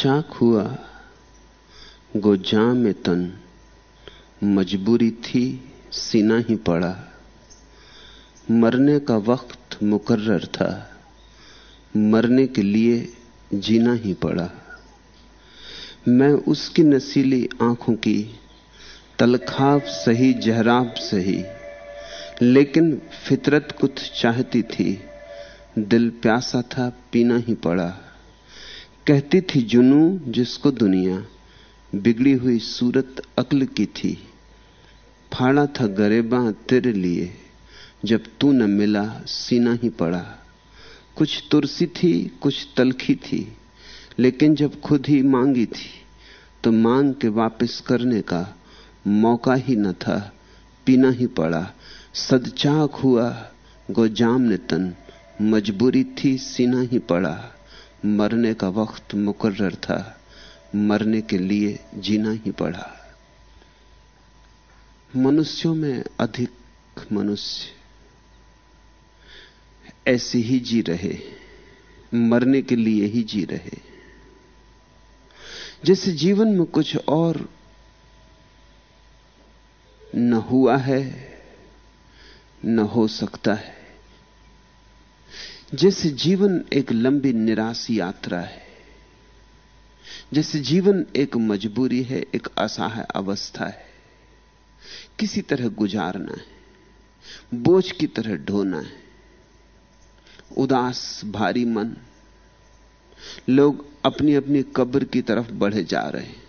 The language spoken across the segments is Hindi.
चाक हुआ गोजाम में तन मजबूरी थी, सीना ही पड़ा। मरने का वक्त मुकर्र था, मरने के लिए जीना ही पड़ा। मैं उसकी नसीली आँखों की तलखाब सही, जहराब सही, लेकिन फितरत कुछ चाहती थी। दिल प्यासा था, पीना ही पड़ा। कहती थी जुनू, जिसको दुनिया बिगड़ी हुई सूरत अक्ल की थी। फाड़ा था गरेबा तेरे लिए, जब तू न मिला, सीना ही पड़ा। कुछ तुरसी थी, कुछ तलखी थी, लेकिन जब खुद ही मांगी थी तो मांग के वापस करने का मौका ही न था, पीना ही पड़ा। सदचाक हुआ, गोजाम ने तन मजबूरी थी, सीना ही पड़ा। मरने का वक्त मुकर्र था। मरने के लिए जीना ही पड़ा। मनुष्यों में अधिक मनुष्य ऐसे ही जी रहे, मरने के लिए ही जी रहे। जैसे जीवन में कुछ और न हुआ है, न हो सकता है। जैसे जीवन एक लंबी निराश यात्रा है, जैसे जीवन एक मजबूरी है, एक असहाय अवस्था है, किसी तरह गुजारना है, बोझ की तरह ढोना है, उदास, भारी मन, लोग अपनी अपनी कब्र की तरफ़ बढ़े जा रहे हैं।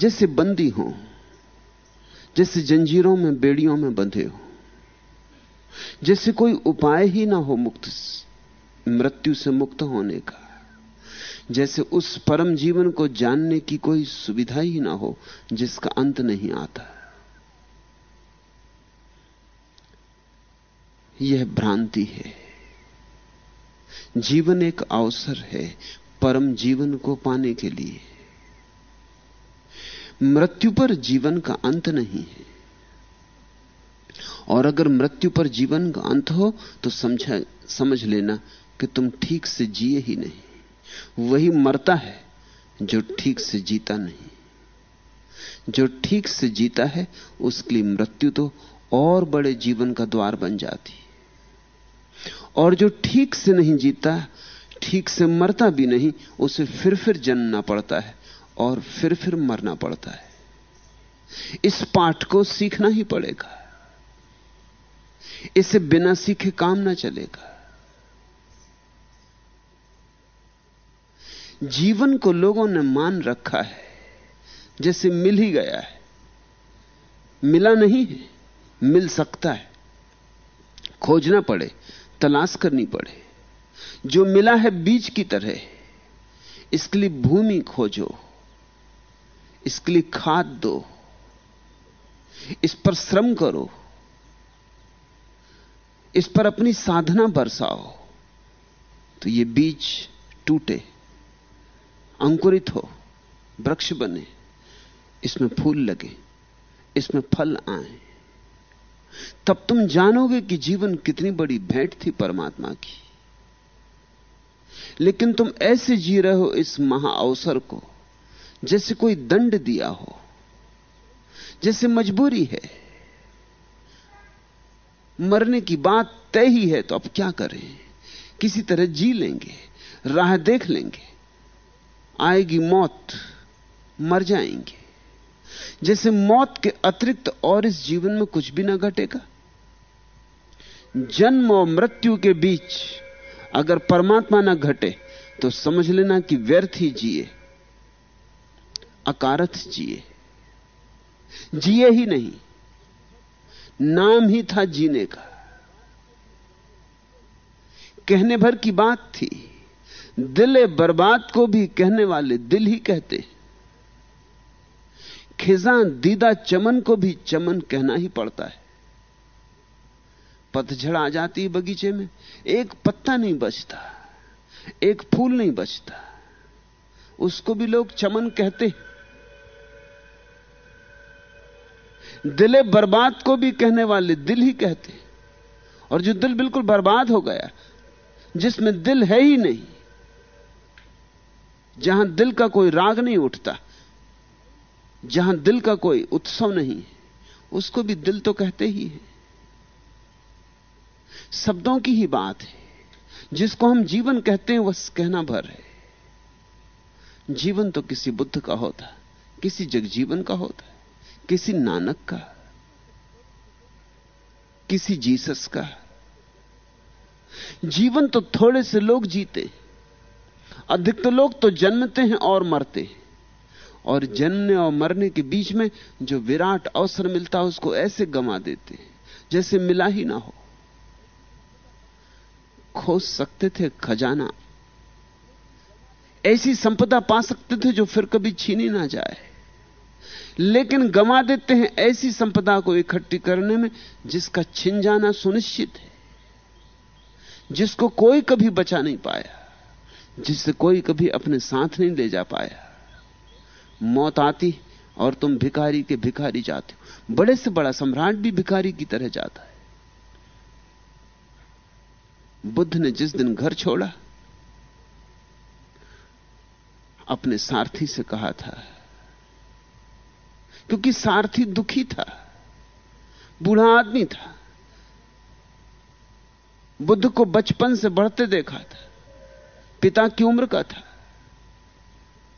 जैसे बंदी हो, जैसे जंजीरों में, बेड़ियों में बंधे हो जैसे कोई उपाय ही ना हो मुक्त, मृत्यु से मुक्त होने का। जैसे उस परम जीवन को जानने की कोई सुविधा ही ना हो, जिसका अंत नहीं आता। यह भ्रांति है। जीवन एक अवसर है परम जीवन को पाने के लिए। मृत्यु पर जीवन का अंत नहीं है। और अगर मृत्यु पर जीवन का अंत हो तो समझा, समझ लेना कि तुम ठीक से जिए ही नहीं। वही मरता है जो ठीक से जीता नहीं। जो ठीक से जीता है, उसके लिए मृत्यु तो और बड़े जीवन का द्वार बन जाती और जो ठीक से नहीं जीता, ठीक से मरता भी नहीं, उसे फिर फिर जन्मना पड़ता है और फिर फिर मरना पड़ता है। इस पाठ को सीखना ही पड़ेगा। इसे बिना सीखे काम ना चलेगा। जीवन को लोगों ने मान रखा है, जैसे मिल ही गया है। मिला नहीं है, मिल सकता है। खोजना पड़े, तलाश करनी पड़े। जो मिला है बीज की तरह, इसके लिए भूमि खोजो, इसके लिए खाद दो, इस पर श्रम करो। इस पर अपनी साधना बरसाओ तो ये बीज टूटे, अंकुरित हो, वृक्ष बने, इसमें फूल लगे, इसमें फल आए। तब तुम जानोगे कि जीवन कितनी बड़ी भेंट थी परमात्मा की। लेकिन तुम ऐसे जी रहे हो इस महा अवसर को, जैसे कोई दंड दिया हो, जैसे मजबूरी है। मरने की बात तय ही है तो अब क्या करें? किसी तरह जी लेंगे, राह देख लेंगे, आएगी मौत, मर जाएँगे। जैसे मौत के अतिरिक्त और इस जीवन में कुछ भी ना घटेगा। जन्म और मृत्यु के बीच अगर परमात्मा ना घटे तो समझ लेना कि व्यर्थ ही जिए, अकारथ जिए। जिए ही नहीं। नाम ही था जीने का। कहने भर की बात थी। दिल बर्बाद को भी कहने वाले दिल ही कहते खिजा दीदा चमन को भी चमन कहना ही पड़ता है। पतझड़ आ जाती है बगीचे में। एक पत्ता नहीं बचता। एक फूल नहीं बचता। उसको भी लोग चमन कहते दिले बर्बाद को भी कहने वाले दिल ही कहते और जो दिल बिल्कुल बर्बाद हो गया, जिसमें दिल है ही नहीं, जहाँ दिल का कोई राग नहीं उठता, जहाँ दिल का कोई उत्सव नहीं उसको भी दिल तो कहते ही है। शब्दों की ही बात है। जिसको हम जीवन कहते हैं, वह कहना भर है। जीवन तो किसी बुद्ध का होता, किसी जगजीवन का होता। किसी नानक का, किसी जीसस का। जीवन तो थोड़े से लोग जीते अधिकतर लोग तो जन्मते हैं और मरते हैं। और जन्मने और मरने के बीच में जो विराट अवसर मिलता है, उसको ऐसे गमा देते हैं, जैसे मिला ही ना हो। खोज सकते थे खजाना, ऐसी संपदा पा सकते थे जो फिर कभी छीनी ना जाए। लेकिन गमा देते हैं ऐसी संपदा को इकट्ठी करने में जिसका छिन जाना सुनिश्चित है, जिसको कोई कभी बचा नहीं पाया, जिससे कोई कभी अपने साथ नहीं ले जा पाया। मौत आती और तुम भिखारी के भिखारी जाते हो। बड़े से बड़ा सम्राट भी भिखारी की तरह जाता है। बुद्ध ने जिस दिन घर छोड़ा, अपने सारथी से कहा था क्योंकि सारथी दुखी था, बूढ़ा आदमी था। बुद्ध को बचपन से बढ़ते देखा था, पिता की उम्र का था।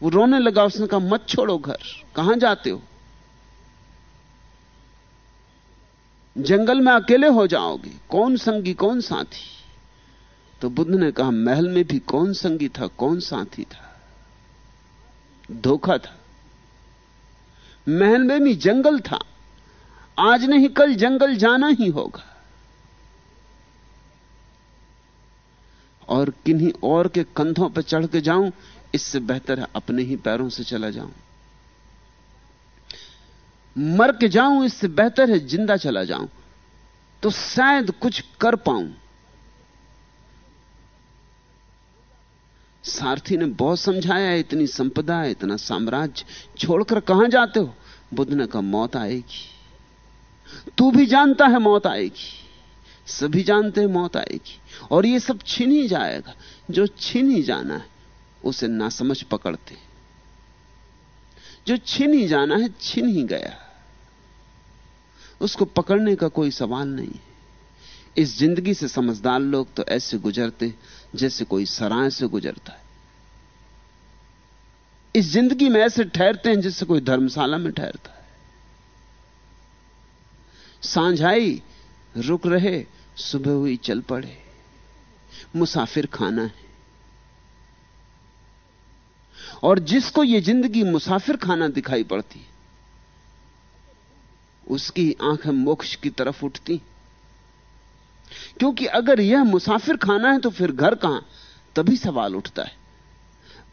वो रोने लगा, उसने कहा, मत छोड़ो घर, कहाँ जाते हो? जंगल में अकेले हो जाओगे, कौन संगी, कौन साथी? तो बुद्ध ने कहा, महल में भी कौन संगी था, कौन साथी था? धोखा था। महल में भी जंगल था। आज नहीं, कल जंगल जाना ही होगा। और किन्हीं और के कंधों पर चढ़ के जाऊँ, इससे बेहतर है अपने ही पैरों से चला जाऊँ। मर के जाऊँ, इससे बेहतर है ज़िंदा चला जाऊँ। तो शायद कुछ कर पाऊँ। सारथी ने बहुत समझाया, इतनी संपदा, इतना साम्राज्य। छोड़कर कहाँ जाते हो? बुद्ध ने कहा, मौत आएगी। तू भी जानता है मौत आएगी। सभी जानते हैं मौत आएगी। और ये सब छिन ही जाएगा। जो छिन ही जाना है, उसे नासमझ पकड़ते। जो छिन ही जाना है, छिन ही गया। उसको पकड़ने का कोई सवाल नहीं है। इस ज़िंदगी से समझदार लोग तो ऐसे गुजरते जैसे कोई सराय से गुजरता है। इस ज़िंदगी में ऐसे ठहरते हैं जैसे कोई धर्मशाला में ठहरता है। साँझ आई रुक रहे, सुबह हुई चल पड़े। मुसाफिर खाना है। और जिसको यह ज़िंदगी मुसाफिर खाना दिखाई पड़ती उसकी आँखें मोक्ष की तरफ़ उठती क्योंकि अगर यह मुसाफिर खाना है तो फिर घर कहाँ तभी सवाल उठता है।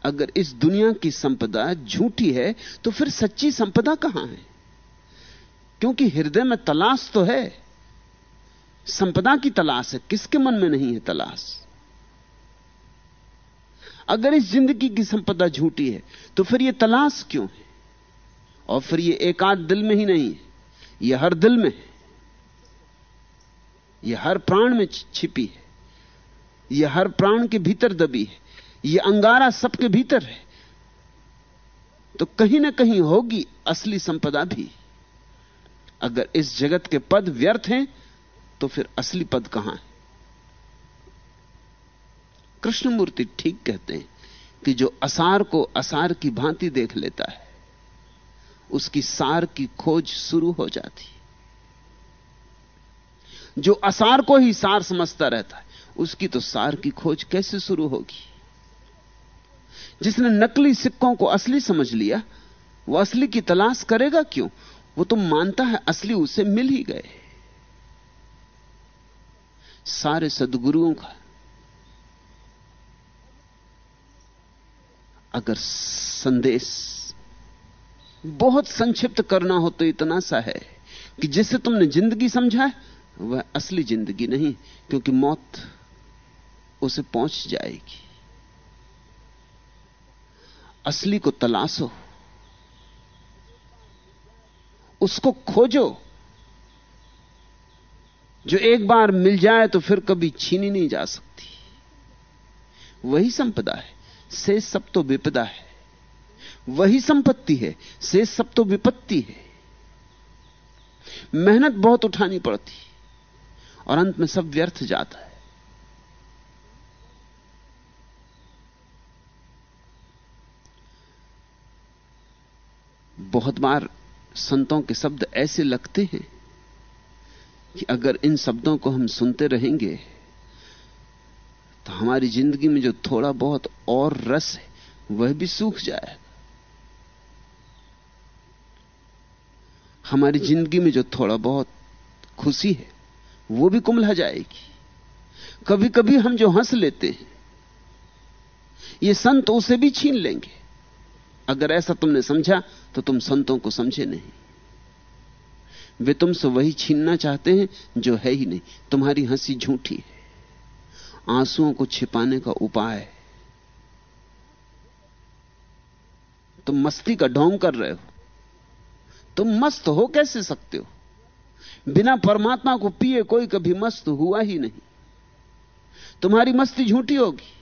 अगर इस दुनिया की संपदा झूठी है तो फिर सच्ची संपदा कहाँ है? क्योंकि हृदय में तलाश तो है। संपदा की तलाश है, किसके मन में नहीं है तलाश? अगर इस ज़िंदगी की संपदा झूठी है तो फिर यह तलाश क्यों है? और फिर यह एकाध दिल में ही नहीं है यह हर दिल में है। यह हर प्राण में छिपी है। यह हर प्राण के भीतर दबी है। यह अंगारा सबके भीतर है। तो कहीं ना कहीं होगी असली संपदा भी। अगर इस जगत के पद व्यर्थ हैं तो फिर असली पद कहाँ है? कृष्णमूर्ति ठीक कहते हैं कि जो असार को असार की भांति देख लेता है, उसकी सार की खोज शुरू हो जाती जो असार को ही सार समझता रहता है, उसकी तो सार की खोज कैसे शुरू होगी? जिसने नकली सिक्कों को असली समझ लिया, वो असली की तलाश करेगा क्यों? वो तो मानता है असली उसे मिल ही गए सारे सदगुरुओं का, अगर संदेश बहुत संक्षिप्त करना हो तो इतना सा है कि जिसे तुमने ज़िंदगी समझा है वह असली ज़िंदगी नहीं, क्योंकि मौत उसे पहुँच जाएगी। असली को तलाशो, उसको खोजो। जो एक बार मिल जाए तो फिर कभी छीनी नहीं जा सकती। वही संपदा है, से सब तो विपदा है। वही संपत्ति है, से सब तो विपत्ति है। मेहनत बहुत उठानी पड़ती। और अंत में सब व्यर्थ जाता है। बहुत बार संतों के शब्द ऐसे लगते हैं कि अगर इन शब्दों को हम सुनते रहेंगे तो हमारी ज़िंदगी में जो थोड़ा बहुत और रस है, वह भी सूख जाएगा। हमारी ज़िंदगी में जो थोड़ा बहुत खुशी है वो भी कुमला जाएगी। कभी कभी हम जो हंस लेते हैं, ये संत उसे भी छीन लेंगे। अगर ऐसा तुमने समझा तो तुम संतों को समझे नहीं। वे तुमसे वही छीनना चाहते हैं जो है ही नहीं। तुम्हारी हँसी झूठी है। आंसुओं को छिपाने का उपाय तुम मस्ती का ढोंग कर रहे हो। तुम मस्त हो, कैसे सकते हो? बिना परमात्मा को पिए कोई कभी मस्त हुआ ही नहीं। तुम्हारी मस्ती झूठी होगी।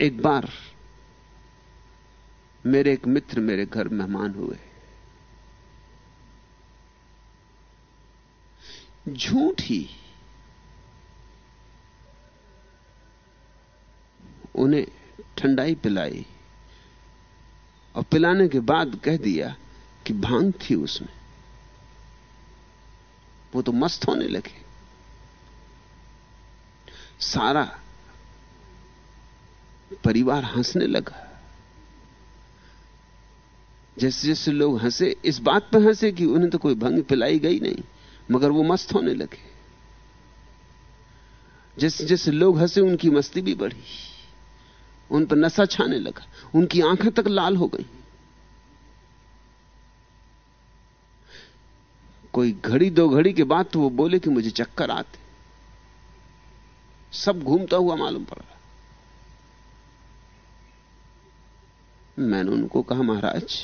एक बार मेरे एक मित्र मेरे घर मेहमान हुए। झूठ ही। उन्हें ठंडाई पिलाई और पिलाने के बाद कह दिया कि भाँग थी उसमें। वो तो मस्त होने लगे। सारा परिवार हंसने लगा। जैसे जैसे लोग हंसे, इस बात पर हंसे कि उन्हें तो कोई भंग पिलाई गई नहीं, मगर वो मस्त होने लगे। जैसे जैसे लोग हंसे, उनकी मस्ती भी बढ़ी। उन पर नशा छाने लगा। उनकी आँखें तक लाल हो गई। कोई घड़ी दो घड़ी के बाद तो वो बोले कि मुझे चक्कर आते। सब घूमता हुआ मालूम पड़। रहा मैंने उनको कहा, महाराज,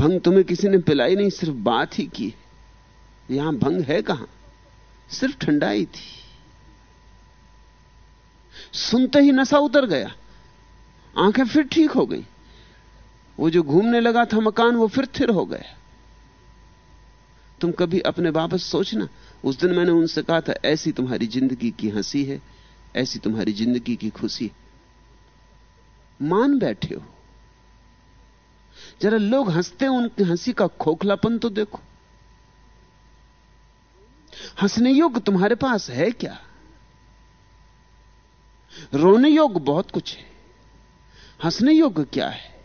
भंग तुम्हें किसी ने पिलाई नहीं, सिर्फ़ बात ही की यहाँ भंग है कहाँ? सिर्फ़ ठंडाई थी। सुनते ही नशा उतर गया। आँखें फिर ठीक हो गई। वो जो घूमने लगा था मकान, वो फिर थिर हो गया। तुम कभी अपने बाबत सोचना, उस दिन मैंने उनसे कहा था, ऐसी तुम्हारी ज़िंदगी की हँसी है, ऐसी तुम्हारी ज़िंदगी की खुशी मान बैठे हो। जरा लोग हँसते हैं, उनकी हँसी का खोखलापन तो देखो। हंसने योग्य तुम्हारे पास है क्या? रोने योग्य बहुत कुछ है। हंसने योग्य क्या है?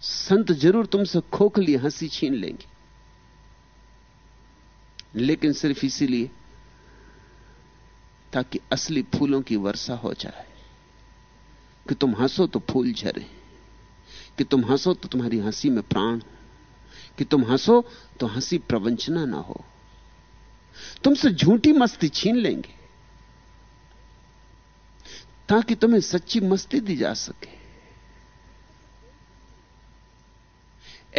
संत ज़रूर तुमसे खोखली हँसी छीन लेंगे। लेकिन सिर्फ़ इसीलिए ताकि असली फूलों की वर्षा हो जाए। कि तुम हंसो तो फूल झरे। कि तुम हंसो तो तुम्हारी हँसी में प्राण। कि तुम हंसो तो हँसी प्रवंचना ना हो। तुमसे झूठी मस्ती छीन लेंगे। ताकि तुम्हें सच्ची मस्ती दी जा सके।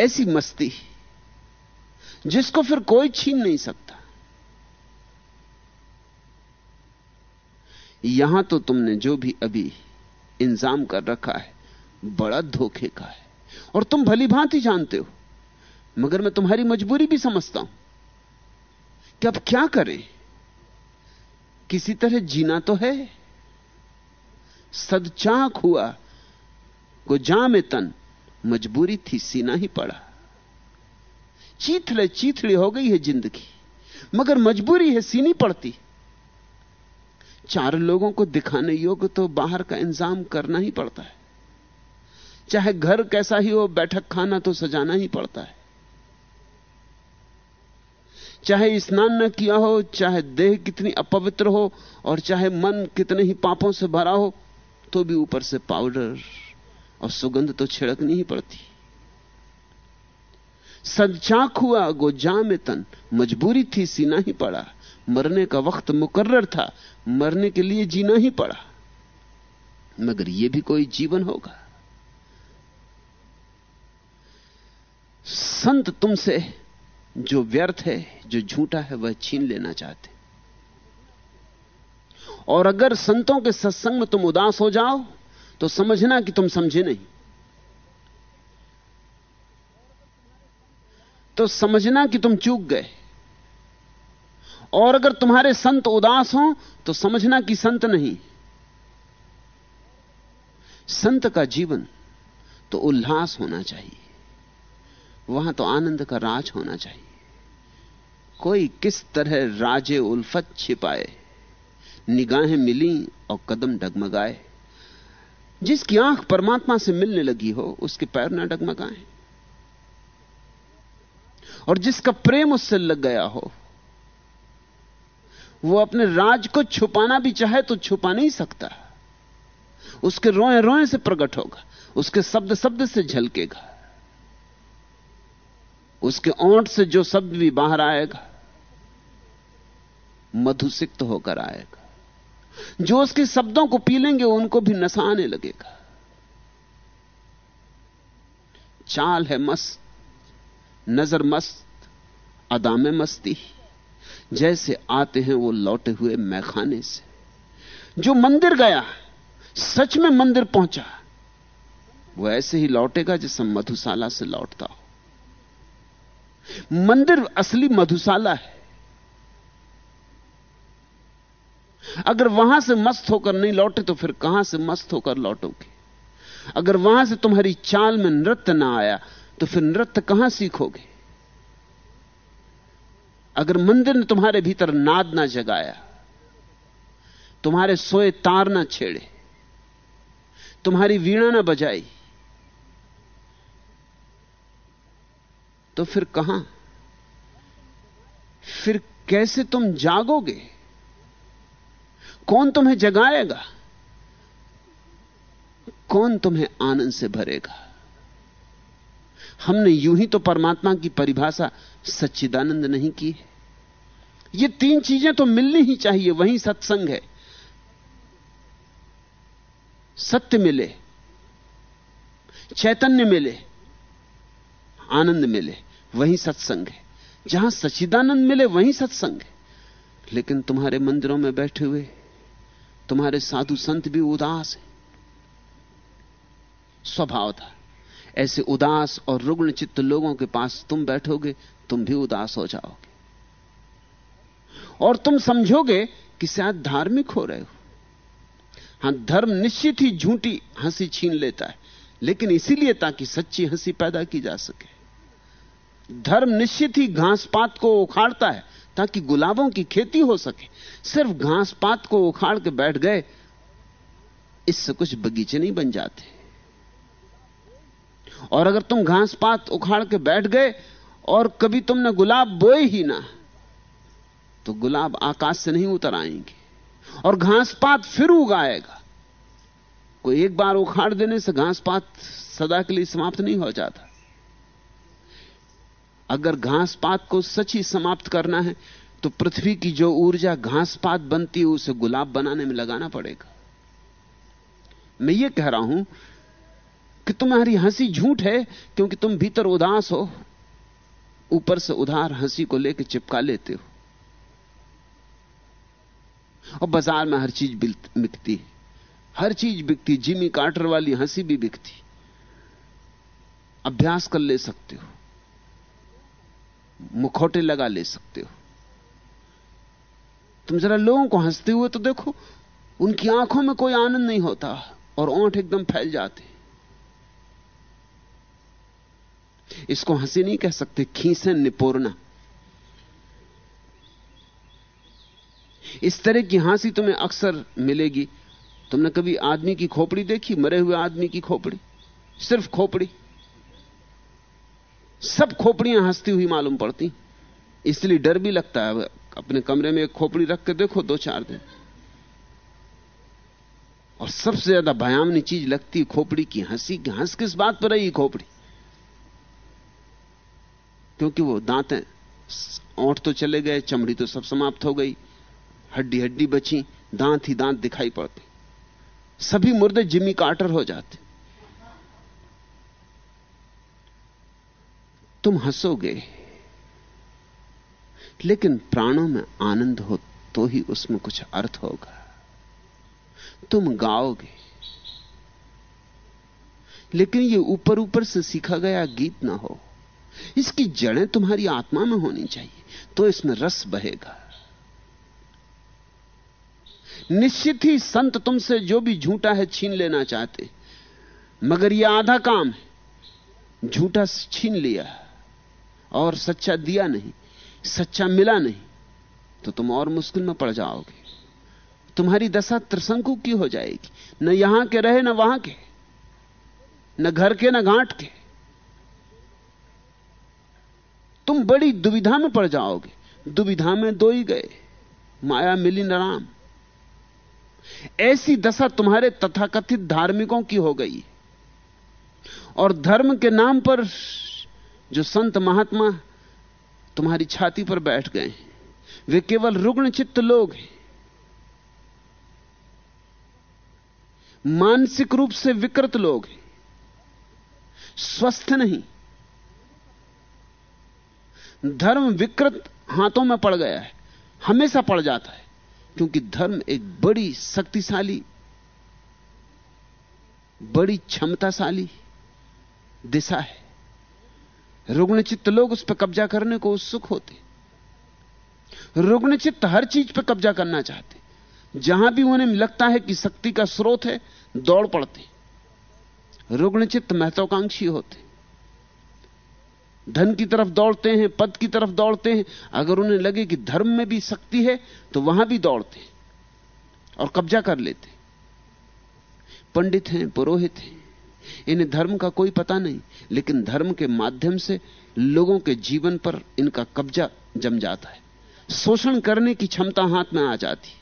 ऐसी मस्ती जिसको फिर कोई छीन नहीं सकता। यहाँ तो तुमने जो भी अभी इंजाम कर रखा है, बड़ा धोखे का है। और तुम भली भांति जानते हो, मगर मैं तुम्हारी मजबूरी भी समझता हूँ कि अब क्या करें? किसी तरह जीना तो है। सदचाक हुआ। को जा में तन मजबूरी थी, सीना ही पड़ा। चीथड़े चीथड़ी हो गई है ज़िंदगी, मगर मजबूरी है, सीनी पड़ती। चार लोगों को दिखाने योग्य तो बाहर का इंतज़ाम करना ही पड़ता है। चाहे घर कैसा ही हो, बैठक खाना तो सजाना ही पड़ता है। चाहे स्नान न किया हो, चाहे देह कितनी अपवित्र हो, और चाहे मन कितने ही पापों से भरा हो तो भी ऊपर से पाउडर और सुगंध तो छिड़कनी ही पड़ती। सदचाक हुआ, गो जा में तन। मजबूरी थी, सीना ही पड़ा। मरने का वक्त मुकर्र था, मरने के लिए जीना ही पड़ा। मगर यह भी कोई जीवन होगा। संत तुमसे जो व्यर्थ है, जो झूठा है, वह छीन लेना चाहते। और अगर संतों के सत्संग में तुम उदास हो जाओ तो समझना कि तुम समझे नहीं। तो समझना कि तुम चूक गए। और अगर तुम्हारे संत उदास हो तो समझना कि संत नहीं। संत का जीवन तो उल्लास होना चाहिए। वहाँ तो आनंद का राज होना चाहिए। कोई किस तरह राजे उल्फत छिपाए। निगाहें मिली और कदम डगमगाए। जिसकी आँख परमात्मा से मिलने लगी हो, उसके पैर ना डगमगाए। और जिसका प्रेम उससे लग गया हो, वो अपने राज को छुपाना भी चाहे तो छुपा नहीं सकता। उसके रोए रोए से प्रकट होगा, उसके शब्द शब्द से झलकेगा। उसके ओंठ से जो शब्द भी बाहर आएगा, मधुसिक्त होकर आएगा। जो उसके शब्दों को पी लेंगे उनको भी नशा आने लगेगा। चाल है मस्त, नज़र मस्त अदा में मस्ती। जैसे आते हैं वो लौटे हुए मैखाने से। जो मंदिर गया, सच में मंदिर पहुँचा, वो ऐसे ही लौटेगा जैसे मधुशाला से लौटता हो। मंदिर असली मधुशाला है। अगर वहाँ से मस्त होकर नहीं लौटे तो फिर कहाँ से मस्त होकर लौटोगे? अगर वहाँ से तुम्हारी चाल में नृत्य ना आया तो फिर नृत्य कहाँ सीखोगे? अगर मंदिर ने तुम्हारे भीतर नाद ना जगाया, तुम्हारे सोए तार ना छेड़े, तुम्हारी वीणा ना बजाई तो फिर कहाँ? फिर कैसे तुम जागोगे? कौन तुम्हें जगाएगा? कौन तुम्हें आनंद से भरेगा? हमने यूँ ही तो परमात्मा की परिभाषा सच्चिदानंद नहीं की है। ये तीन चीज़ें तो मिलनी ही चाहिए, वही सत्संग है। सत्य मिले, चैतन्य मिले, आनंद मिले, वही सत्संग है। जहाँ सच्चिदानंद मिले, वही सत्संग है। लेकिन तुम्हारे मंदिरों में बैठे हुए तुम्हारे साधु संत भी उदास हैं। स्वभाव था। ऐसे उदास और रुग्ण चित्त लोगों के पास तुम बैठोगे, तुम भी उदास हो जाओगे। और तुम समझोगे कि शायद धार्मिक हो रहे हो। हाँ, धर्म निश्चित ही झूठी हँसी छीन लेता है, लेकिन इसीलिए ताकि सच्ची हँसी पैदा की जा सके। धर्म निश्चित ही घास पात को उखाड़ता है ताकि गुलाबों की खेती हो सके। सिर्फ़ घास पात को उखाड़ के बैठ गए, इससे कुछ बगीचे नहीं बन जाते। और अगर तुम घास पात उखाड़ के बैठ गए, और कभी तुमने गुलाब बोए ही ना तो गुलाब आकाश से नहीं उतर आएँगे, और घास पात फिर उगाएगा। कोई एक बार उखाड़ देने से घास पात सदा के लिए समाप्त नहीं हो जाता। अगर घास पात को सच ही समाप्त करना है तो पृथ्वी की जो ऊर्जा घास पात बनती है, उसे गुलाब बनाने में लगाना पड़ेगा। मैं ये कह रहा हूँ कि तुम्हारी हँसी झूठ है, क्योंकि तुम भीतर उदास हो। ऊपर से उधार हँसी को लेकर चिपका लेते हो। और बाज़ार में हर चीज़ बिकती है। हर चीज़ बिकती, जिमी कार्टर वाली हँसी भी बिकती। अभ्यास कर ले सकते हो। मुखौटे लगा ले सकते हो। तुम जरा लोगों को हँसते हुए तो देखो, उनकी आँखों में कोई आनंद नहीं होता और ओंठ एकदम फैल जाते। इसको हँसी नहीं कह सकते, खींसे निपोरना। इस तरह की हँसी तुम्हें अक्सर मिलेगी। तुमने कभी आदमी की खोपड़ी देखी, मरे हुए आदमी की खोपड़ी? सिर्फ़ खोपड़ी। सब खोपड़ियाँ हंसती हुई मालूम पड़ती। इसलिए डर भी लगता है। अपने कमरे में एक खोपड़ी रख के देखो, दो चार दिन। और सबसे ज़्यादा भयावनी चीज़ लगती खोपड़ी की हँसी की। हंस किस बात पर रही खोपड़ी? क्योंकि वो दांतें ओंठ तो चले गए, चमड़ी तो सब समाप्त हो गई। हड्डी हड्डी बची, दांत ही दांत दिखाई पड़ते। सभी मुर्दे जिमी कार्टर हो जाते। तुम हंसोगे। लेकिन प्राणों में आनंद हो तो ही उसमें कुछ अर्थ होगा। तुम गाओगे। लेकिन ये ऊपर ऊपर से सीखा गया गीत ना हो। इसकी जड़ें तुम्हारी आत्मा में होनी चाहिए तो इसमें रस बहेगा। निश्चित ही संत तुमसे जो भी झूठा है छीन लेना चाहते। मगर यह आधा काम है। झूठा छीन लिया। और सच्चा दिया नहीं, सच्चा मिला नहीं तो तुम और मुश्किल में पड़ जाओगे। तुम्हारी दशा त्रिशंकु की हो जाएगी। न यहाँ के रहे, न वहाँ के, न घर के, न घाट के। तुम बड़ी दुविधा में पड़ जाओगे। दुविधा में दो ही गए, माया मिली न राम। ऐसी दशा तुम्हारे तथाकथित धार्मिकों की हो गई और धर्म के नाम पर जो संत महात्मा तुम्हारी छाती पर बैठ गए वे केवल रुग्ण चित्त लोग हैं। मानसिक रूप से विकृत लोग हैं। स्वस्थ नहीं। धर्म विकृत हाथों में पड़ गया है। हमेशा पड़ जाता है, क्योंकि धर्म एक बड़ी शक्तिशाली, बड़ी क्षमताशाली दिशा है। रुग्णचित्त लोग उस पर कब्जा करने को उत्सुक होते रुग्णचित्त हर चीज़ पर कब्जा करना चाहते जहाँ भी उन्हें लगता है कि शक्ति का स्रोत है, दौड़ पड़ते रुग्णचित्त महत्वाकांक्षी होते धन की तरफ़ दौड़ते हैं, पद की तरफ़ दौड़ते हैं। अगर उन्हें लगे कि धर्म में भी शक्ति है तो वहाँ भी दौड़ते और कब्जा कर लेते पंडित हैं, पुरोहित हैं। इन्हें धर्म का कोई पता नहीं। लेकिन धर्म के माध्यम से लोगों के जीवन पर इनका कब्जा जम जाता है। शोषण करने की क्षमता हाथ में आ जाती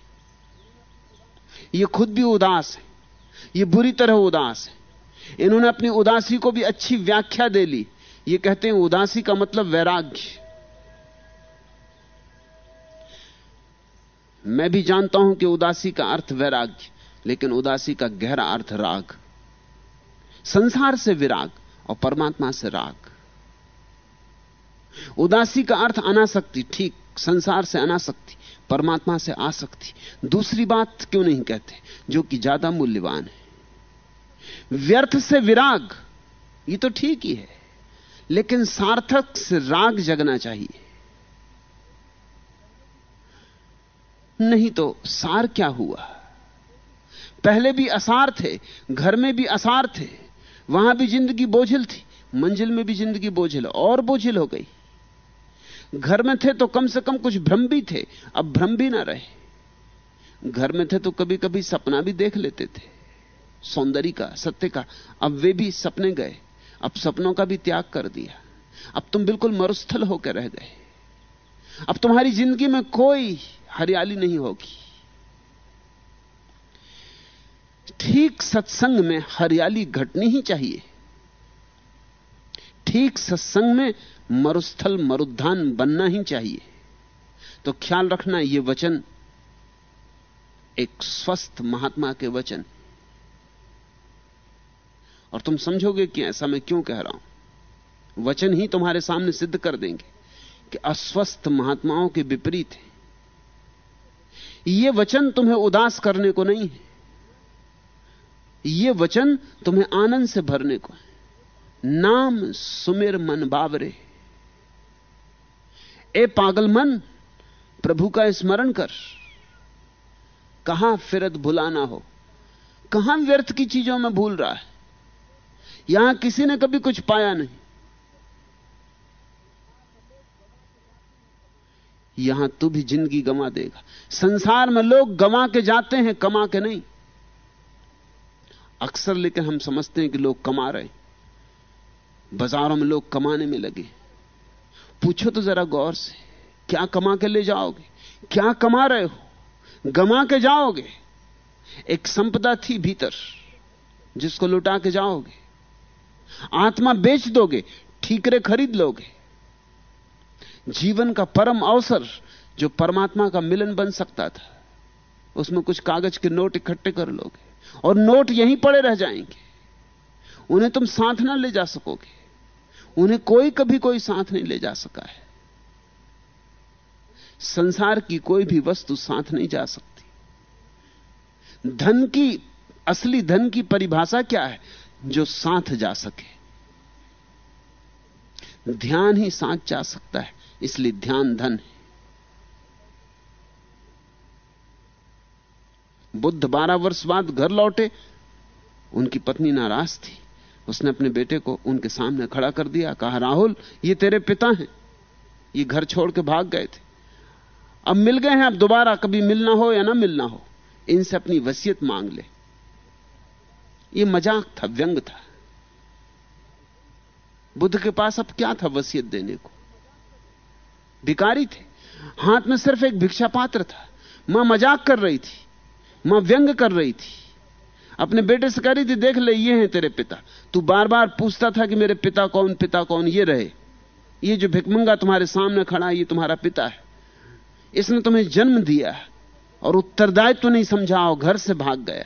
ये खुद भी उदास है। ये बुरी तरह उदास है। इन्होंने अपनी उदासी को भी अच्छी व्याख्या दे ली। ये कहते हैं, उदासी का मतलब वैराग्य। मैं भी जानता हूँ कि उदासी का अर्थ वैराग्य, लेकिन उदासी का गहरा अर्थ राग। संसार से विराग और परमात्मा से राग। उदासी का अर्थ अनासक्ति, ठीक, संसार से अनासक्ति, परमात्मा से आसक्ति। दूसरी बात क्यों नहीं कहते? जो कि ज़्यादा मूल्यवान है। व्यर्थ से विराग, ये तो ठीक ही है, लेकिन सार्थक से राग जगना चाहिए। नहीं तो सार क्या हुआ? पहले भी असार थे, घर में भी असार थे। वहाँ भी ज़िंदगी बोझिल थी, मंजिल में भी ज़िंदगी बोझिल, और बोझिल हो गई। घर में थे तो कम से कम कुछ भ्रम भी थे, अब भ्रम भी ना रहे। घर में थे तो कभी कभी सपना भी देख लेते थे। सौंदर्य का, सत्य का, अब वे भी सपने गए, अब सपनों का भी त्याग कर दिया। अब तुम बिल्कुल मरुस्थल होकर रह गए। अब तुम्हारी ज़िंदगी में कोई हरियाली नहीं होगी। ठीक सत्संग में हरियाली घटनी ही चाहिए। ठीक सत्संग में मरुस्थल मरुद्धान बनना ही चाहिए। तो ख्याल रखना यह वचन एक स्वस्थ महात्मा के वचन। और तुम समझोगे कि ऐसा मैं क्यों कह रहा हूँ? वचन ही तुम्हारे सामने सिद्ध कर देंगे कि अस्वस्थ महात्माओं के विपरीत है। यह वचन तुम्हें उदास करने को नहीं है। यह वचन तुम्हें आनंद से भरने को है। नाम सुमिर मन बावरे। ए पागल मन, प्रभु का स्मरण कर। कहाँ फिरत भुलाना हो? कहाँ व्यर्थ की चीज़ों में भूल रहा है? यहाँ किसी ने कभी कुछ पाया नहीं। यहाँ तू भी ज़िंदगी गंवा देगा। संसार में लोग गंवा के जाते हैं, कमा के नहीं। अक्सर लेकिन हम समझते हैं कि लोग कमा रहे बाजारों में लोग कमाने में लगे पूछो तो जरा गौर से, क्या कमा के ले जाओगे? क्या कमा रहे हो? गमा के जाओगे? एक संपदा थी भीतर, जिसको लुटा के जाओगे। आत्मा बेच दोगे, ठीकरे खरीद लोगे। जीवन का परम अवसर, जो परमात्मा का मिलन बन सकता था, उसमें कुछ कागज़ के नोट इकट्ठे कर लोगे। और नोट यहीं पड़े रह जाएँगे। उन्हें तुम साथ ना ले जा सकोगे। उन्हें कोई कभी कोई साथ नहीं ले जा सका है। संसार की कोई भी वस्तु साथ नहीं जा सकती। धन की, असली धन की परिभाषा क्या है? जो साथ जा सके। ध्यान ही साथ जा सकता है, इसलिए ध्यान धन है। बुद्ध बारह वर्ष बाद घर लौटे। उनकी पत्नी नाराज़ थी। उसने अपने बेटे को उनके सामने खड़ा कर दिया। कहा, राहुल, ये तेरे पिता हैं। ये घर छोड़ के भाग गए थे। अब मिल गए हैं, अब दोबारा कभी मिलना हो या ना मिलना हो, इनसे अपनी वसीयत मांग ले। ये मज़ाक था, व्यंग था। बुद्ध के पास अब क्या था वसीयत देने को? भिकारी थे। हाथ में सिर्फ़ एक भिक्षा पात्र था। माँ मज़ाक कर रही थी। माँ व्यंग कर रही थी। अपने बेटे से कह रही थी, देख ले, ये हैं तेरे पिता। तू बार बार पूछता था कि मेरे पिता कौन पिता कौन, ये रहे। ये जो भिकमंगा तुम्हारे सामने खड़ा है, ये तुम्हारा पिता है। इसने तुम्हें जन्म दिया और उत्तरदायित्व तो नहीं समझाओ घर से भाग गया।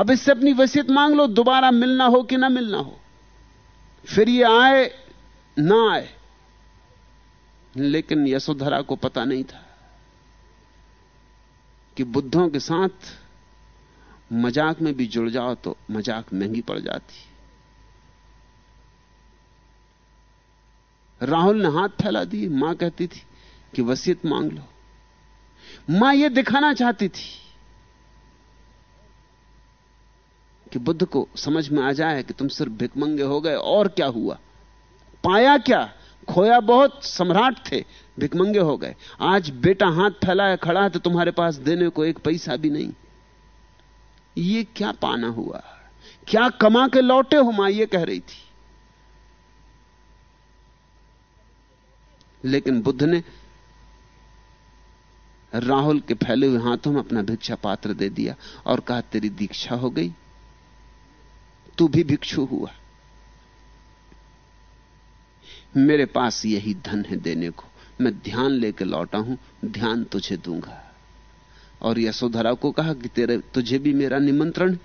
अब इससे अपनी वसीयत मांग लो, दोबारा मिलना हो कि ना मिलना हो। फिर ये आए, ना आए। लेकिन यशोधरा को पता नहीं था। कि बुद्धों के साथ मज़ाक में भी जुड़ जाओ तो मज़ाक महँगी पड़ जाती राहुल ने हाथ फैला दिए। माँ कहती थी कि वसीयत मांग लो। माँ यह दिखाना चाहती थी कि बुद्ध को समझ में आ जाए कि तुम सिर्फ़ भिकमंगे हो गए। और क्या हुआ? पाया क्या? खोया बहुत सम्राट थे। भिकमंगे हो गए। आज बेटा हाथ फैलाया खड़ा है तो तुम्हारे पास देने को एक पैसा भी नहीं। ये क्या पाना हुआ? क्या कमा के लौटे हो माँ, ये कह रही थी। लेकिन बुद्ध ने राहुल के फैले हुए हाथों में अपना भिक्षा पात्र दे दिया और कहा, तेरी दीक्षा हो गई। तू भी भिक्षु हुआ। मेरे पास यही धन है देने को। मैं ध्यान लेकर लौटा हूँ, ध्यान तुझे दूँगा। और यशोधरा को कहा कि तेरे, तुझे भी मेरा निमंत्रण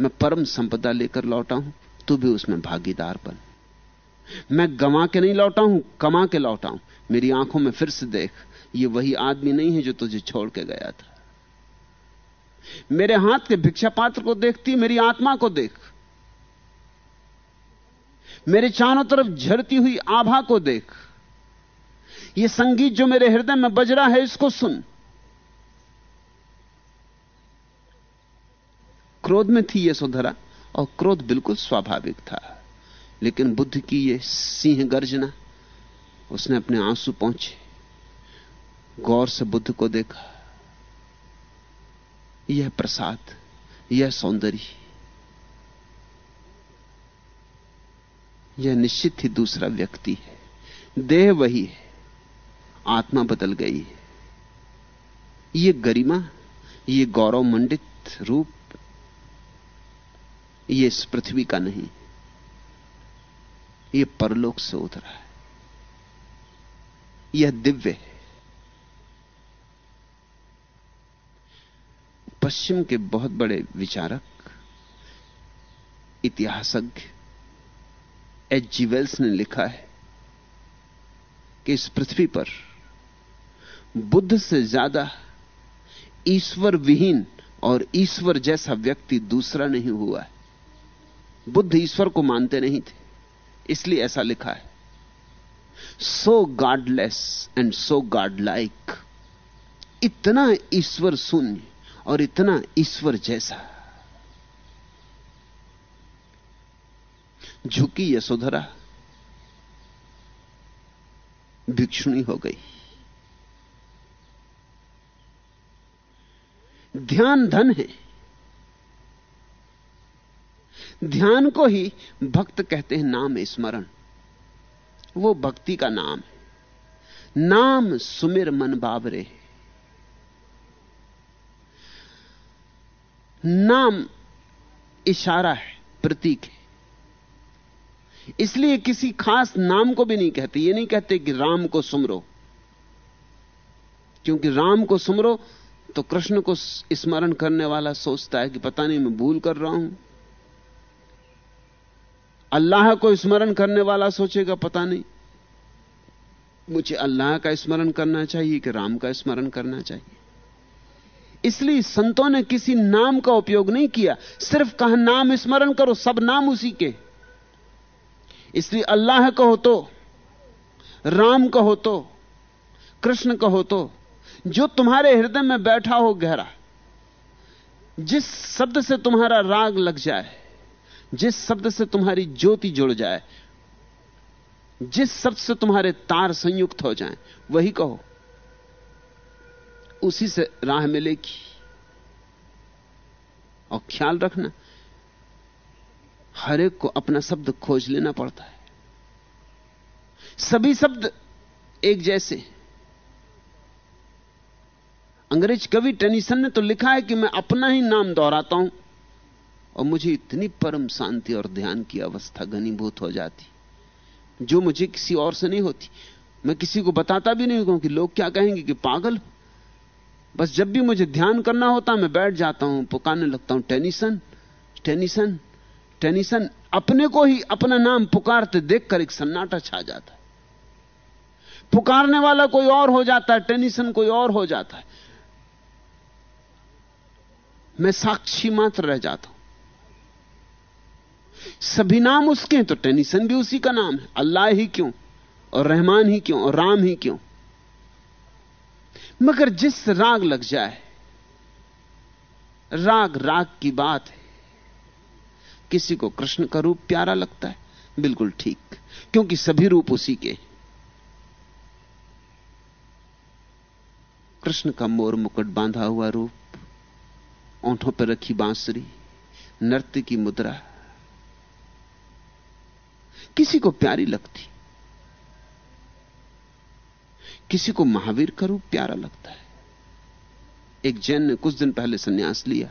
मैं परम संपदा लेकर लौटा हूँ, तू भी उसमें भागीदार बन। मैं गंवा के नहीं लौटा हूँ, कमा के लौटा हूँ। मेरी आँखों में फिर से देख, ये वही आदमी नहीं है जो तुझे छोड़ के गया था। मेरे हाथ के भिक्षा पात्र को देखती, मेरी आत्मा को देख। मेरे चारों तरफ़ झरती हुई आभा को देख। यह संगीत जो मेरे हृदय में बज रहा है, इसको सुन। क्रोध में थी यशोधरा और क्रोध बिल्कुल स्वाभाविक था। लेकिन बुद्ध की यह सिंह गर्जना, उसने अपने आँसू पहुँचे। गौर से बुद्ध को देखा। यह प्रसाद, यह सौंदर्य यह निश्चित ही दूसरा व्यक्ति है। देह वही है। आत्मा बदल गई है। ये गरिमा, ये गौरव मंडित रूप, ये इस पृथ्वी का नहीं यह परलोक से उतरा है। यह दिव्य है। पश्चिम के बहुत बड़े विचारक, इतिहासज्ञ एच जी वेल्स ने लिखा है कि इस पृथ्वी पर बुद्ध से ज़्यादा ईश्वर विहीन और ईश्वर जैसा व्यक्ति दूसरा नहीं हुआ है। बुद्ध ईश्वर को मानते नहीं थे, इसलिए ऐसा लिखा है। So godless and so godlike इतना ईश्वर शून्य और इतना ईश्वर जैसा। झुकी यशोधरा भिक्षुणी हो गई। ध्यान धन है। ध्यान को ही भक्त कहते हैं नाम स्मरण। वो भक्ति का नाम है। नाम सुमिर मन बाबरे नाम इशारा है, प्रतीक है। इसलिए किसी खास नाम को भी नहीं कहते। ये नहीं कहते कि राम को सुमरो। क्योंकि राम को सुमरो तो कृष्ण को स्मरण करने वाला सोचता है कि पता नहीं मैं भूल कर रहा हूँ। अल्लाह को स्मरण करने वाला सोचेगा, पता नहीं। मुझे अल्लाह का स्मरण करना चाहिए कि राम का स्मरण करना चाहिए। इसलिए संतों ने किसी नाम का उपयोग नहीं किया। सिर्फ़ कहा, नाम स्मरण करो, सब नाम उसी के। इसलिए अल्लाह कहो तो राम कहो तो कृष्ण कहो तो जो तुम्हारे हृदय में बैठा हो गहरा, जिस शब्द से तुम्हारा राग लग जाए, जिस शब्द से तुम्हारी ज्योति जुड़ जाए, जिस शब्द से तुम्हारे तार संयुक्त हो जाएँ, वही कहो। उसी से राह मिलेगी। और ख्याल रखना हर एक को अपना शब्द खोज लेना पड़ता है। सभी शब्द एक जैसे अंग्रेज़ कवि टेनिसन ने तो लिखा है कि मैं अपना ही नाम दोहराता हूँ और मुझे इतनी परम शांति और ध्यान की अवस्था घनीभूत हो जाती। जो मुझे किसी और से नहीं होती। मैं किसी को बताता भी नहीं हूँ कि लोग क्या कहेंगे कि पागल। बस जब भी मुझे ध्यान करना होता, मैं बैठ जाता हूँ, पुकारने लगता हूँ, टेनिसन टेनिसन। टेनिसन अपने को ही अपना नाम पुकारते देखकर एक सन्नाटा छा जाता है। पुकारने वाला कोई और हो जाता है, टेनिसन कोई और हो जाता है। मैं साक्षी मात्र रह जाता हूँ। सभी नाम उसके हैं तो टेनिसन भी उसी का नाम है। अल्लाह ही क्यों? और रहमान ही क्यों? और राम ही क्यों? मगर जिस राग लग जाए, राग राग की बात है। किसी को कृष्ण का रूप प्यारा लगता है, बिल्कुल ठीक, क्योंकि सभी रूप उसी के कृष्ण का मोर मुकुट बांधा हुआ रूप, ओंठों पर रखी बांसुरी नृत्य की मुद्रा, किसी को प्यारी लगती, किसी को महावीर का रूप प्यारा लगता है। एक जैन ने कुछ दिन पहले सन्यास लिया।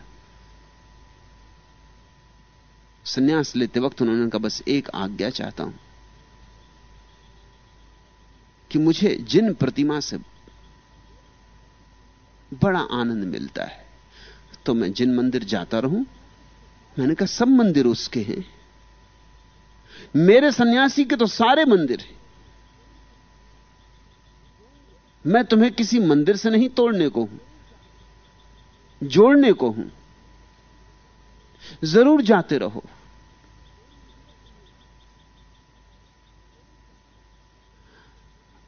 सन्यास लेते वक्त उन्होंने कहा, बस एक आज्ञा चाहता हूँ कि मुझे जिन प्रतिमा से बड़ा आनंद मिलता है तो मैं जिन मंदिर जाता रहूँ, मैंने कहा, सब मंदिर उसके हैं। मेरे सन्यासी के तो सारे मंदिर हैं। मैं तुम्हें किसी मंदिर से नहीं तोड़ने को हूँ, जोड़ने को हूँ। ज़रूर जाते रहो।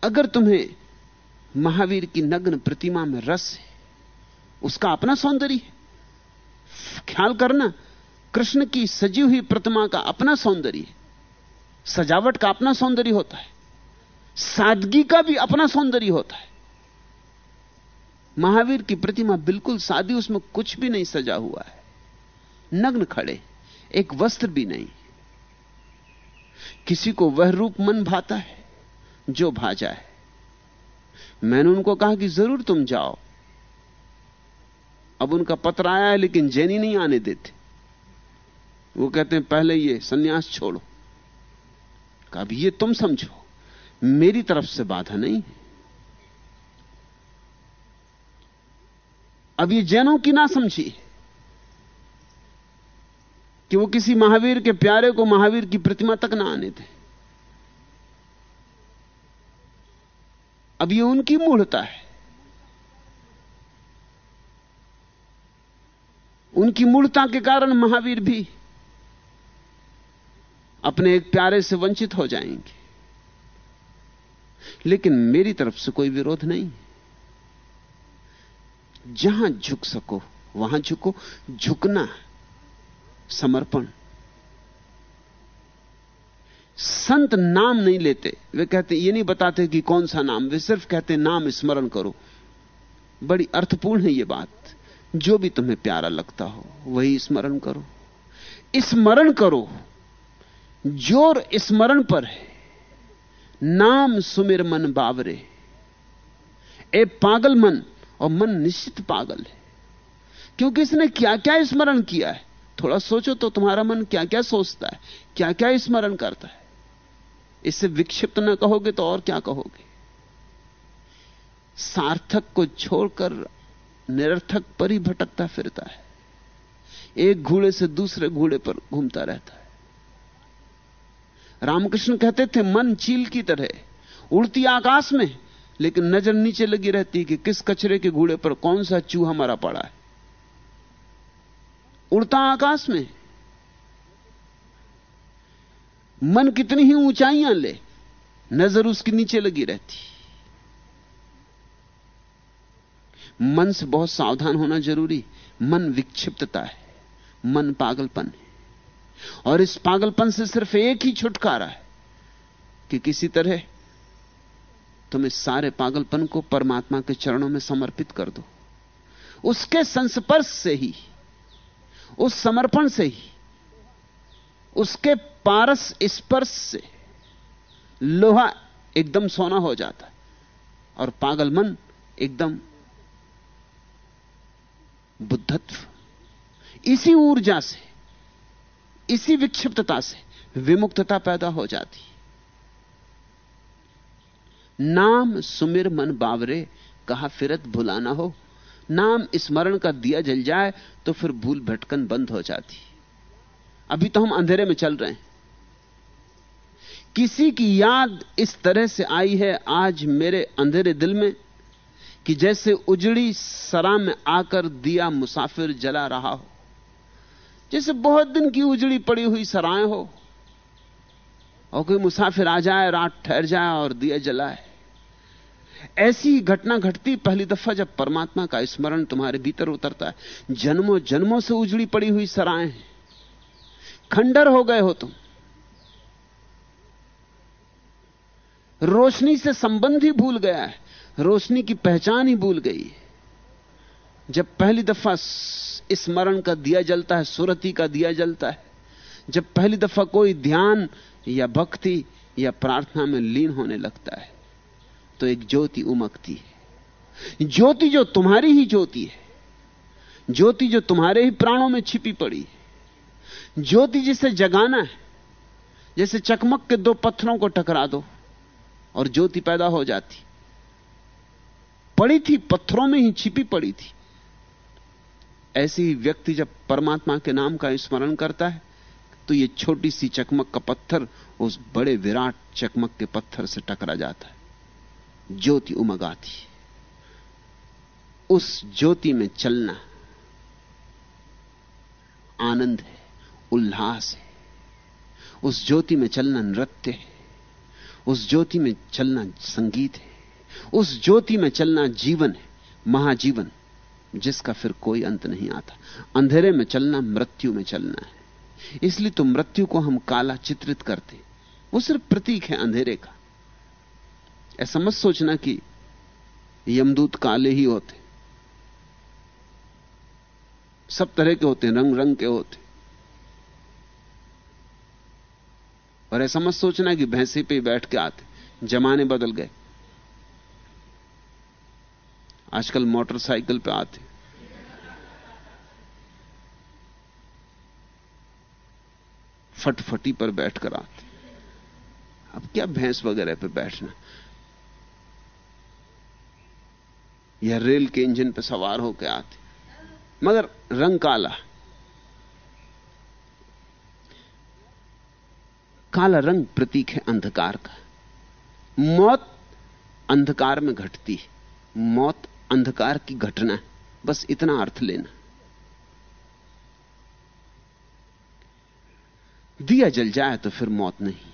अगर तुम्हें महावीर की नग्न प्रतिमा में रस है, उसका अपना सौंदर्य है। ख्याल करना, कृष्ण की सजी हुई प्रतिमा का अपना सौंदर्य सजावट का अपना सौंदर्य होता है। सादगी का भी अपना सौंदर्य होता है। महावीर की प्रतिमा बिल्कुल सादी, उसमें कुछ भी नहीं सजा हुआ है। नग्न खड़े। एक वस्त्र भी नहीं। किसी को वह रूप मन भाता है, जो भा जाए मैंने उनको कहा कि ज़रूर तुम जाओ। अब उनका पत्र आया है, लेकिन जैनी नहीं आने देते। वो कहते हैं, पहले ये सन्यास छोड़ो। अब ये तुम समझो, मेरी तरफ़ से बाधा नहीं अब ये जैनों की ना समझी कि वो किसी महावीर के प्यारे को महावीर की प्रतिमा तक ना आने दें। अब ये उनकी मूढ़ता है। उनकी मूढ़ता के कारण महावीर भी अपने एक प्यारे से वंचित हो जाएँगे। लेकिन मेरी तरफ़ से कोई विरोध नहीं। जहाँ झुक सको, वहाँ झुको, झुकना समर्पण। संत नाम नहीं लेते। वे कहते, ये नहीं बताते कि कौन सा नाम। वे सिर्फ़ कहते, नाम स्मरण करो। बड़ी अर्थपूर्ण है ये बात। जो भी तुम्हें प्यारा लगता हो, वही स्मरण करो। स्मरण करो। ज़ोर स्मरण पर है। नाम सुमिर मन बावरे। ए पागल मन, और मन निश्चित पागल है। क्योंकि इसने क्या क्या स्मरण किया है? थोड़ा सोचो तो तुम्हारा मन क्या क्या सोचता है? क्या क्या स्मरण करता है? इससे विक्षिप्त ना कहोगे तो और क्या कहोगे? सार्थक को छोड़कर निरर्थक पर ही भटकता फिरता है। एक घोड़े से दूसरे घोड़े पर घूमता रहता है। रामकृष्ण कहते थे, मन चील की तरह उड़ती आकाश में, लेकिन नज़र नीचे लगी रहती कि किस कचरे के घोड़े पर कौन सा चूहा मरा पड़ा है? उड़ता आकाश में। मन कितनी ही ऊंचाइयाँ ले, नज़र उसके नीचे लगी रहती। मन से बहुत सावधान होना ज़रूरी। मन विक्षिप्तता है, मन पागलपन है। और इस पागलपन से सिर्फ़ एक ही छुटकारा है कि किसी तरह तुम इस सारे पागलपन को परमात्मा के चरणों में समर्पित कर दो। उसके संस्पर्श से ही उस समर्पण से ही, उसके पारस स्पर्श से लोहा एकदम सोना हो जाता है और पागल मन एकदम बुद्धत्व। इसी ऊर्जा से, इसी विक्षिप्तता से विमुक्तता पैदा हो जाती नाम सुमिर मन बावरे, कहा फिरत भुलाना हो नाम स्मरण का दिया जल जाए तो फिर भूल भटकन बंद हो जाती। अभी तो हम अंधेरे में चल रहे हैं। किसी की याद इस तरह से आई है आज मेरे अंधेरे दिल में, कि जैसे उजड़ी सरा में आकर दिया मुसाफिर जला रहा हो। जैसे बहुत दिन की उजड़ी पड़ी हुई सराय हो, और कोई मुसाफिर आ जाए, रात ठहर जाए और दिया जलाए। ऐसी घटना घटती पहली दफ़ा जब परमात्मा का स्मरण तुम्हारे भीतर उतरता है जन्मों जन्मों से उजड़ी पड़ी हुई सराय हैं। खंडर हो गए हो तुम। रोशनी से संबंध ही भूल गया है, रोशनी की पहचान ही भूल गई जब पहली दफ़ा स्मरण का दिया जलता है, सुरति का दिया जलता है, जब पहली दफ़ा कोई ध्यान या भक्ति या प्रार्थना में लीन होने लगता है तो एक ज्योति उमकती है। ज्योति जो तुम्हारी ही ज्योति है। ज्योति जो तुम्हारे ही प्राणों में छिपी पड़ी है। ज्योति जिसे जगाना है, जैसे चकमक के दो पत्थरों को टकरा दो, और ज्योति पैदा हो जाती। पड़ी थी, पत्थरों में ही छिपी पड़ी थी। ऐसे ही व्यक्ति जब परमात्मा के नाम का स्मरण करता है तो यह छोटी सी चकमक का पत्थर उस बड़े विराट चकमक के पत्थर से टकरा जाता है। ज्योति उमगाती उस ज्योति में चलना आनंद है, उल्लास है। उस ज्योति में चलना नृत्य है। उस ज्योति में चलना संगीत है। उस ज्योति में चलना जीवन है, महाजीवन, जिसका फिर कोई अंत नहीं आता। अंधेरे में चलना, मृत्यु में चलना है। इसलिए तो मृत्यु को हम काला चित्रित करते वो सिर्फ़ प्रतीक है अंधेरे का। ऐसा मत सोचना कि यमदूत काले ही होते। सब तरह के होते रंग रंग के होते। और ऐसा मत सोचना कि भैंसे पे बैठ के आते, जमाने बदल गए। आजकल मोटरसाइकिल पे आते। फटफटी पर बैठकर आते। अब क्या भैंस वगैरह पे बैठना? या रेल के इंजन पर सवार होकर आते। मगर रंग काला। काला रंग प्रतीक है अंधकार का। मौत अंधकार में घटती है। मौत अंधकार की घटना है। बस इतना अर्थ लेना। दिया जल जाए तो फिर मौत नहीं।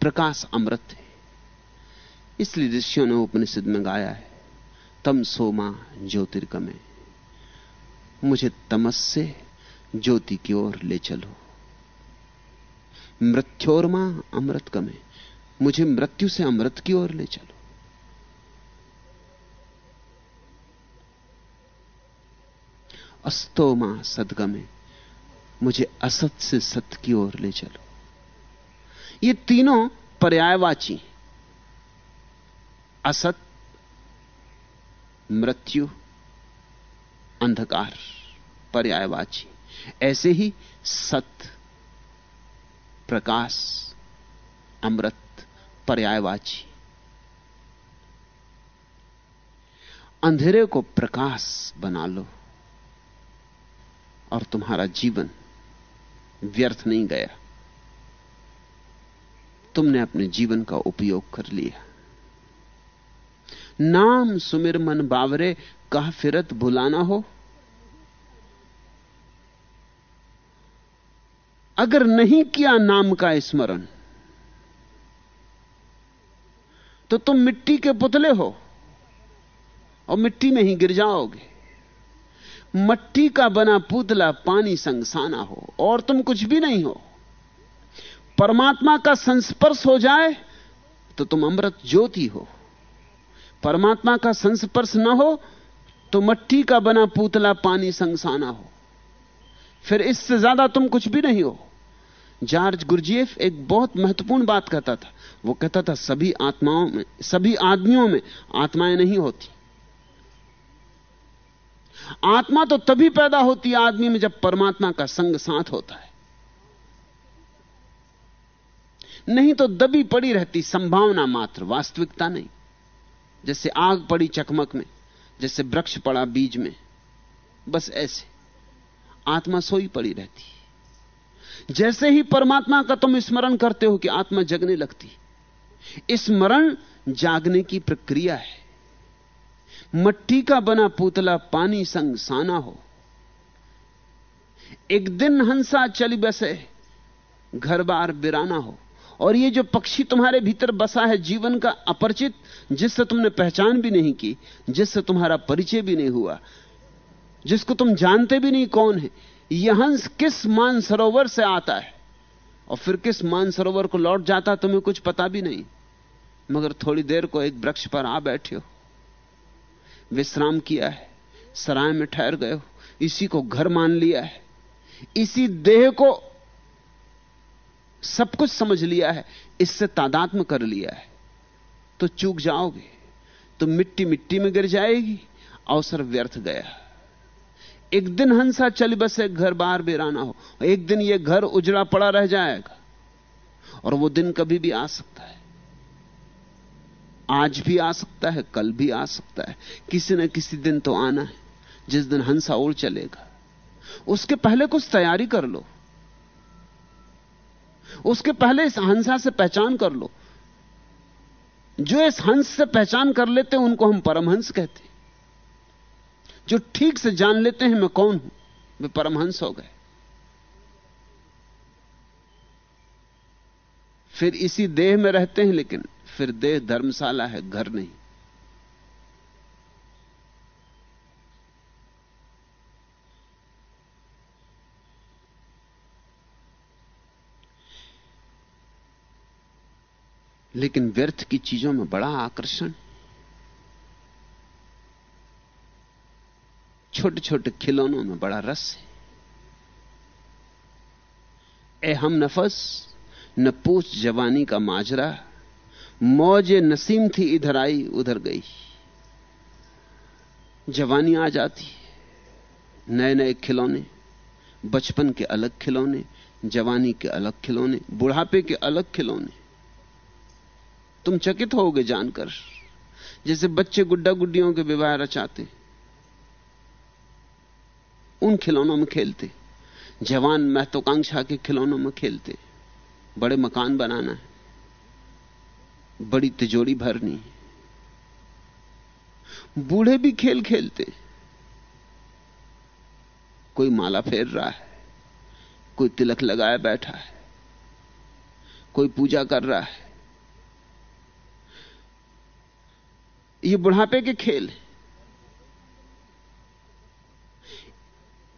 प्रकाश अमृत है। इसलिए ऋषियों ने उपनिषद में गाया है, तम सोमा ज्योतिर्गमे। मुझे तमस से ज्योति की ओर ले चलो। मृत्योर्मा अमृत कमे मुझे मृत्यु से अमृत की ओर ले चलो। अस्तोमा सदगमे। मुझे असत से सत्य की ओर ले चलो। ये तीनों पर्यायवाची असत, मृत्यु, अंधकार, पर्यायवाची। ऐसे ही सत, प्रकाश, अमृत, पर्यायवाची। अंधेरे को प्रकाश बना लो और तुम्हारा जीवन व्यर्थ नहीं गया। तुमने अपने जीवन का उपयोग कर लिया। नाम सुमिर मन बावरे कहा फिरत भुलाना हो। अगर नहीं किया नाम का स्मरण तो तुम मिट्टी के पुतले हो और मिट्टी में ही गिर जाओगे। मट्टी का बना पुतला पानी संगसाना हो और तुम कुछ भी नहीं हो। परमात्मा का संस्पर्श हो जाए तो तुम अमृत ज्योति हो। परमात्मा का संस्पर्श न हो तो मट्टी का बना पुतला पानी संगसाना हो। फिर इससे ज़्यादा तुम कुछ भी नहीं हो। जॉर्ज गुरजीएफ एक बहुत महत्वपूर्ण बात कहता था। वो कहता था, सभी आत्माओं में, सभी आदमियों में आत्माएँ नहीं होती। आत्मा तो तभी पैदा होती है आदमी में जब परमात्मा का संग साथ होता है। नहीं तो दबी पड़ी रहती, संभावना मात्र, वास्तविकता नहीं। जैसे आग पड़ी चकमक में, जैसे वृक्ष पड़ा बीज में। बस ऐसे। आत्मा सोई पड़ी रहती जैसे ही परमात्मा का तुम स्मरण करते हो कि आत्मा जगने लगती स्मरण जागने की प्रक्रिया है। मट्टी का बना पुतला पानी संग साना हो। एक दिन हंसा चली बसे, घर बार बिराना हो। और ये जो पक्षी तुम्हारे भीतर बसा है, जीवन का अपरिचित जिससे तुमने पहचान भी नहीं की, जिससे तुम्हारा परिचय भी नहीं हुआ, जिसको तुम जानते भी नहीं कौन है, यह हंस किस मानसरोवर से आता है? और फिर किस मानसरोवर को लौट जाता तुम्हें कुछ पता भी नहीं। मगर थोड़ी देर को एक वृक्ष पर आ बैठे हो। विश्राम किया है, सराय में ठहर गए हो, इसी को घर मान लिया है, इसी देह को सब कुछ समझ लिया है, इससे तादात्म कर लिया है। तो चूक जाओगे तो मिट्टी मिट्टी में गिर जाएगी, अवसर व्यर्थ गया। एक दिन हंसा, चल बसे घर बाहर बेराना हो, एक दिन यह घर उजड़ा पड़ा रह जाएगा, और वो दिन कभी भी आ सकता है। आज भी आ सकता है, कल भी आ सकता है, किसी न किसी दिन तो आना है, जिस दिन हंसा उड़ चलेगा। उसके पहले कुछ तैयारी कर लो, उसके पहले इस हंसा से पहचान कर लो जो इस हंस से पहचान कर लेते हैं, उनको हम परमहंस कहते हैं। जो ठीक से जान लेते हैं, मैं कौन हूँ? वे परमहंस हो गए। फिर इसी देह में रहते हैं, लेकिन फिर देह धर्मशाला है, घर नहीं। लेकिन व्यर्थ की चीज़ों में बड़ा आकर्षण। छोटे छोटे खिलौनों में बड़ा रस है। ए, हम नफस न पूछ जवानी का माजरा। मौज नसीम थी, इधर आई, उधर गई। जवानी आ जाती नए नए खिलौने, बचपन के अलग खिलौने, जवानी के अलग खिलौने, बुढ़ापे के अलग खिलौने। तुम चकित होगे जानकर। जैसे बच्चे गुड्डा गुड्डियों के विवाह रचाते। उन खिलौनों में खेलते। जवान महत्वाकांक्षा के खिलौनों में खेलते। बड़े मकान बनाना है। बड़ी तिजोरी भरनी बूढ़े भी खेल खेलते। कोई माला फेर रहा है। कोई तिलक लगाए बैठा है। कोई पूजा कर रहा है। ये बुढ़ापे के खेल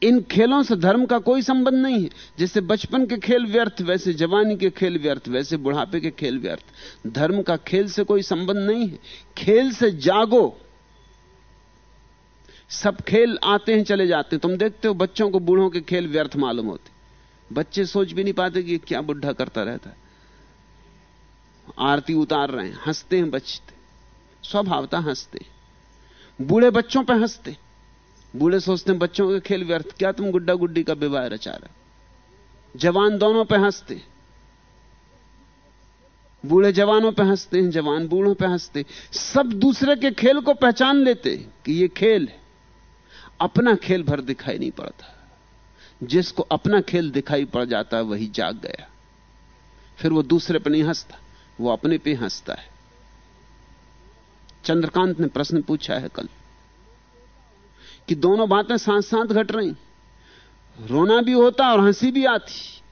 इन खेलों से धर्म का कोई संबंध नहीं है। जैसे बचपन के खेल व्यर्थ, वैसे जवानी के खेल व्यर्थ, वैसे बुढ़ापे के खेल व्यर्थ। धर्म का खेल से कोई संबंध नहीं है। खेल से जागो। सब खेल आते हैं, चले जाते हैं। तुम देखते हो, बच्चों को बूढ़ों के खेल व्यर्थ मालूम होते बच्चे सोच भी नहीं पाते कि क्या बुढ़ा करता रहता है। आरती उतार रहे हैं, हँसते हैं बचते स्वभावता हँसते। बूढ़े बच्चों पर हँसते। बूढ़े सोचते हैं, बच्चों के खेल व्यर्थ, क्या तुम गुड्डा गुड्डी का विवाह रचा रहे जवान दोनों पे हँसते। बूढ़े जवानों पर हँसते हैं, जवान बूढ़ों पर हँसते सब दूसरे के खेल को पहचान लेते कि ये खेल अपना खेल भर दिखाई नहीं पड़ता। जिसको अपना खेल दिखाई पड़ जाता है वही जाग गया। फिर वो दूसरे पर नहीं हंसता, वो अपने पे हंसता है। चंद्रकांत ने प्रश्न पूछा है कल कि दोनों बातें साथ साथ घट रही। रोना भी होता और हँसी भी आती।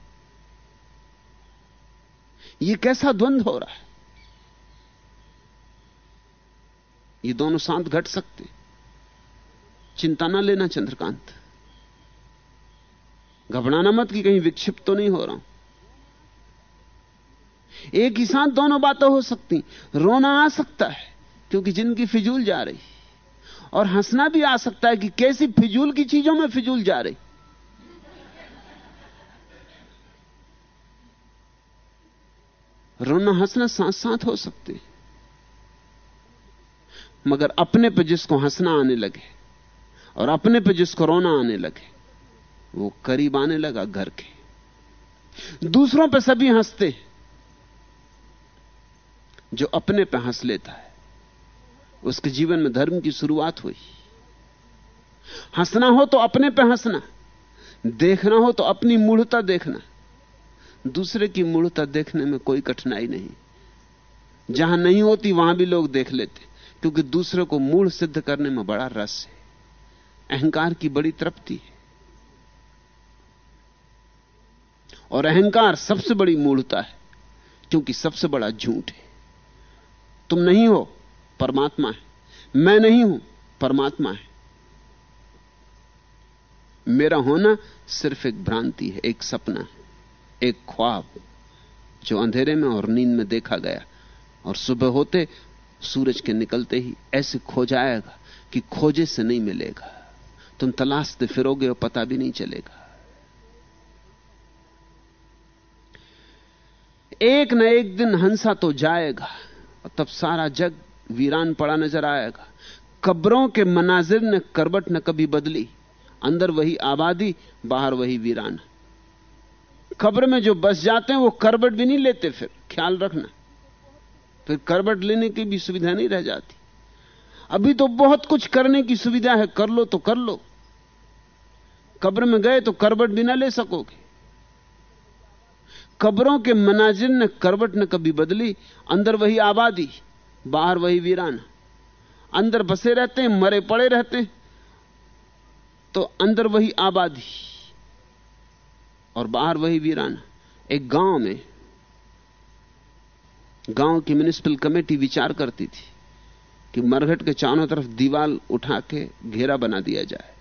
ये कैसा द्वंद हो रहा है? ये दोनों साथ घट सकते। चिंता ना लेना चंद्रकांत। घबराना मत कि कहीं विक्षिप्त तो नहीं हो रहा एक ही साथ दोनों बातें हो सकती। रोना आ सकता है। क्योंकि जिनकी फिजूल जा रही। और हंसना भी आ सकता है कि कैसी फिजूल की चीज़ों में फिजूल जा रही। रोना हंसना साथ साथ हो सकते मगर अपने पे जिसको हंसना आने लगे और अपने पे जिसको रोना आने लगे, वो करीब आने लगा घर के। दूसरों पे सभी हँसते जो अपने पे हंस लेता है। उसके जीवन में धर्म की शुरुआत हुई। हंसना हो तो अपने पे हंसना, देखना हो तो अपनी मूढ़ता देखना। दूसरे की मूढ़ता देखने में कोई कठिनाई नहीं। जहाँ नहीं होती, वहाँ भी लोग देख लेते, क्योंकि दूसरे को मूढ़ सिद्ध करने में बड़ा रस है। अहंकार की बड़ी तृप्ति है। और अहंकार सबसे बड़ी मूढ़ता है, क्योंकि सबसे बड़ा झूठ है। तुम नहीं हो परमात्मा है। मैं नहीं हूँ, परमात्मा है। मेरा होना सिर्फ़ एक भ्रांति है, एक सपना है, एक ख्वाब जो अंधेरे में और नींद में देखा गया। और सुबह होते, सूरज के निकलते ही ऐसे खो जाएगा कि खोजे से नहीं मिलेगा। तुम तलाशते फिरोगे और पता भी नहीं चलेगा। एक न एक दिन हंसा तो जाएगा, और तब सारा जग वीरान पड़ा नज़र आएगा। कब्रों के मनाजिर ने करबट न कभी बदली। अंदर वही आबादी, बाहर वही वीरान। कब्र में जो बस जाते हैं, वो करबट भी नहीं लेते फिर। ख्याल रखना। फिर करबट लेने की भी सुविधा नहीं रह जाती। अभी तो बहुत कुछ करने की सुविधा है। कर लो तो कर लो। कब्र में गए तो करबट भी ना ले सकोगे। कब्रों के मनाजिर ने करबट न कभी बदली। अंदर वही आबादी। बाहर वही वीरान। अंदर बसे रहते हैं, मरे पड़े रहते हैं। तो अंदर वही आबादी और बाहर वही वीरान। एक गाँव में, गाँव की म्यूनिसिपल कमेटी विचार करती थी कि मरघट के चारों तरफ़ दीवाल उठा के घेरा बना दिया जाए।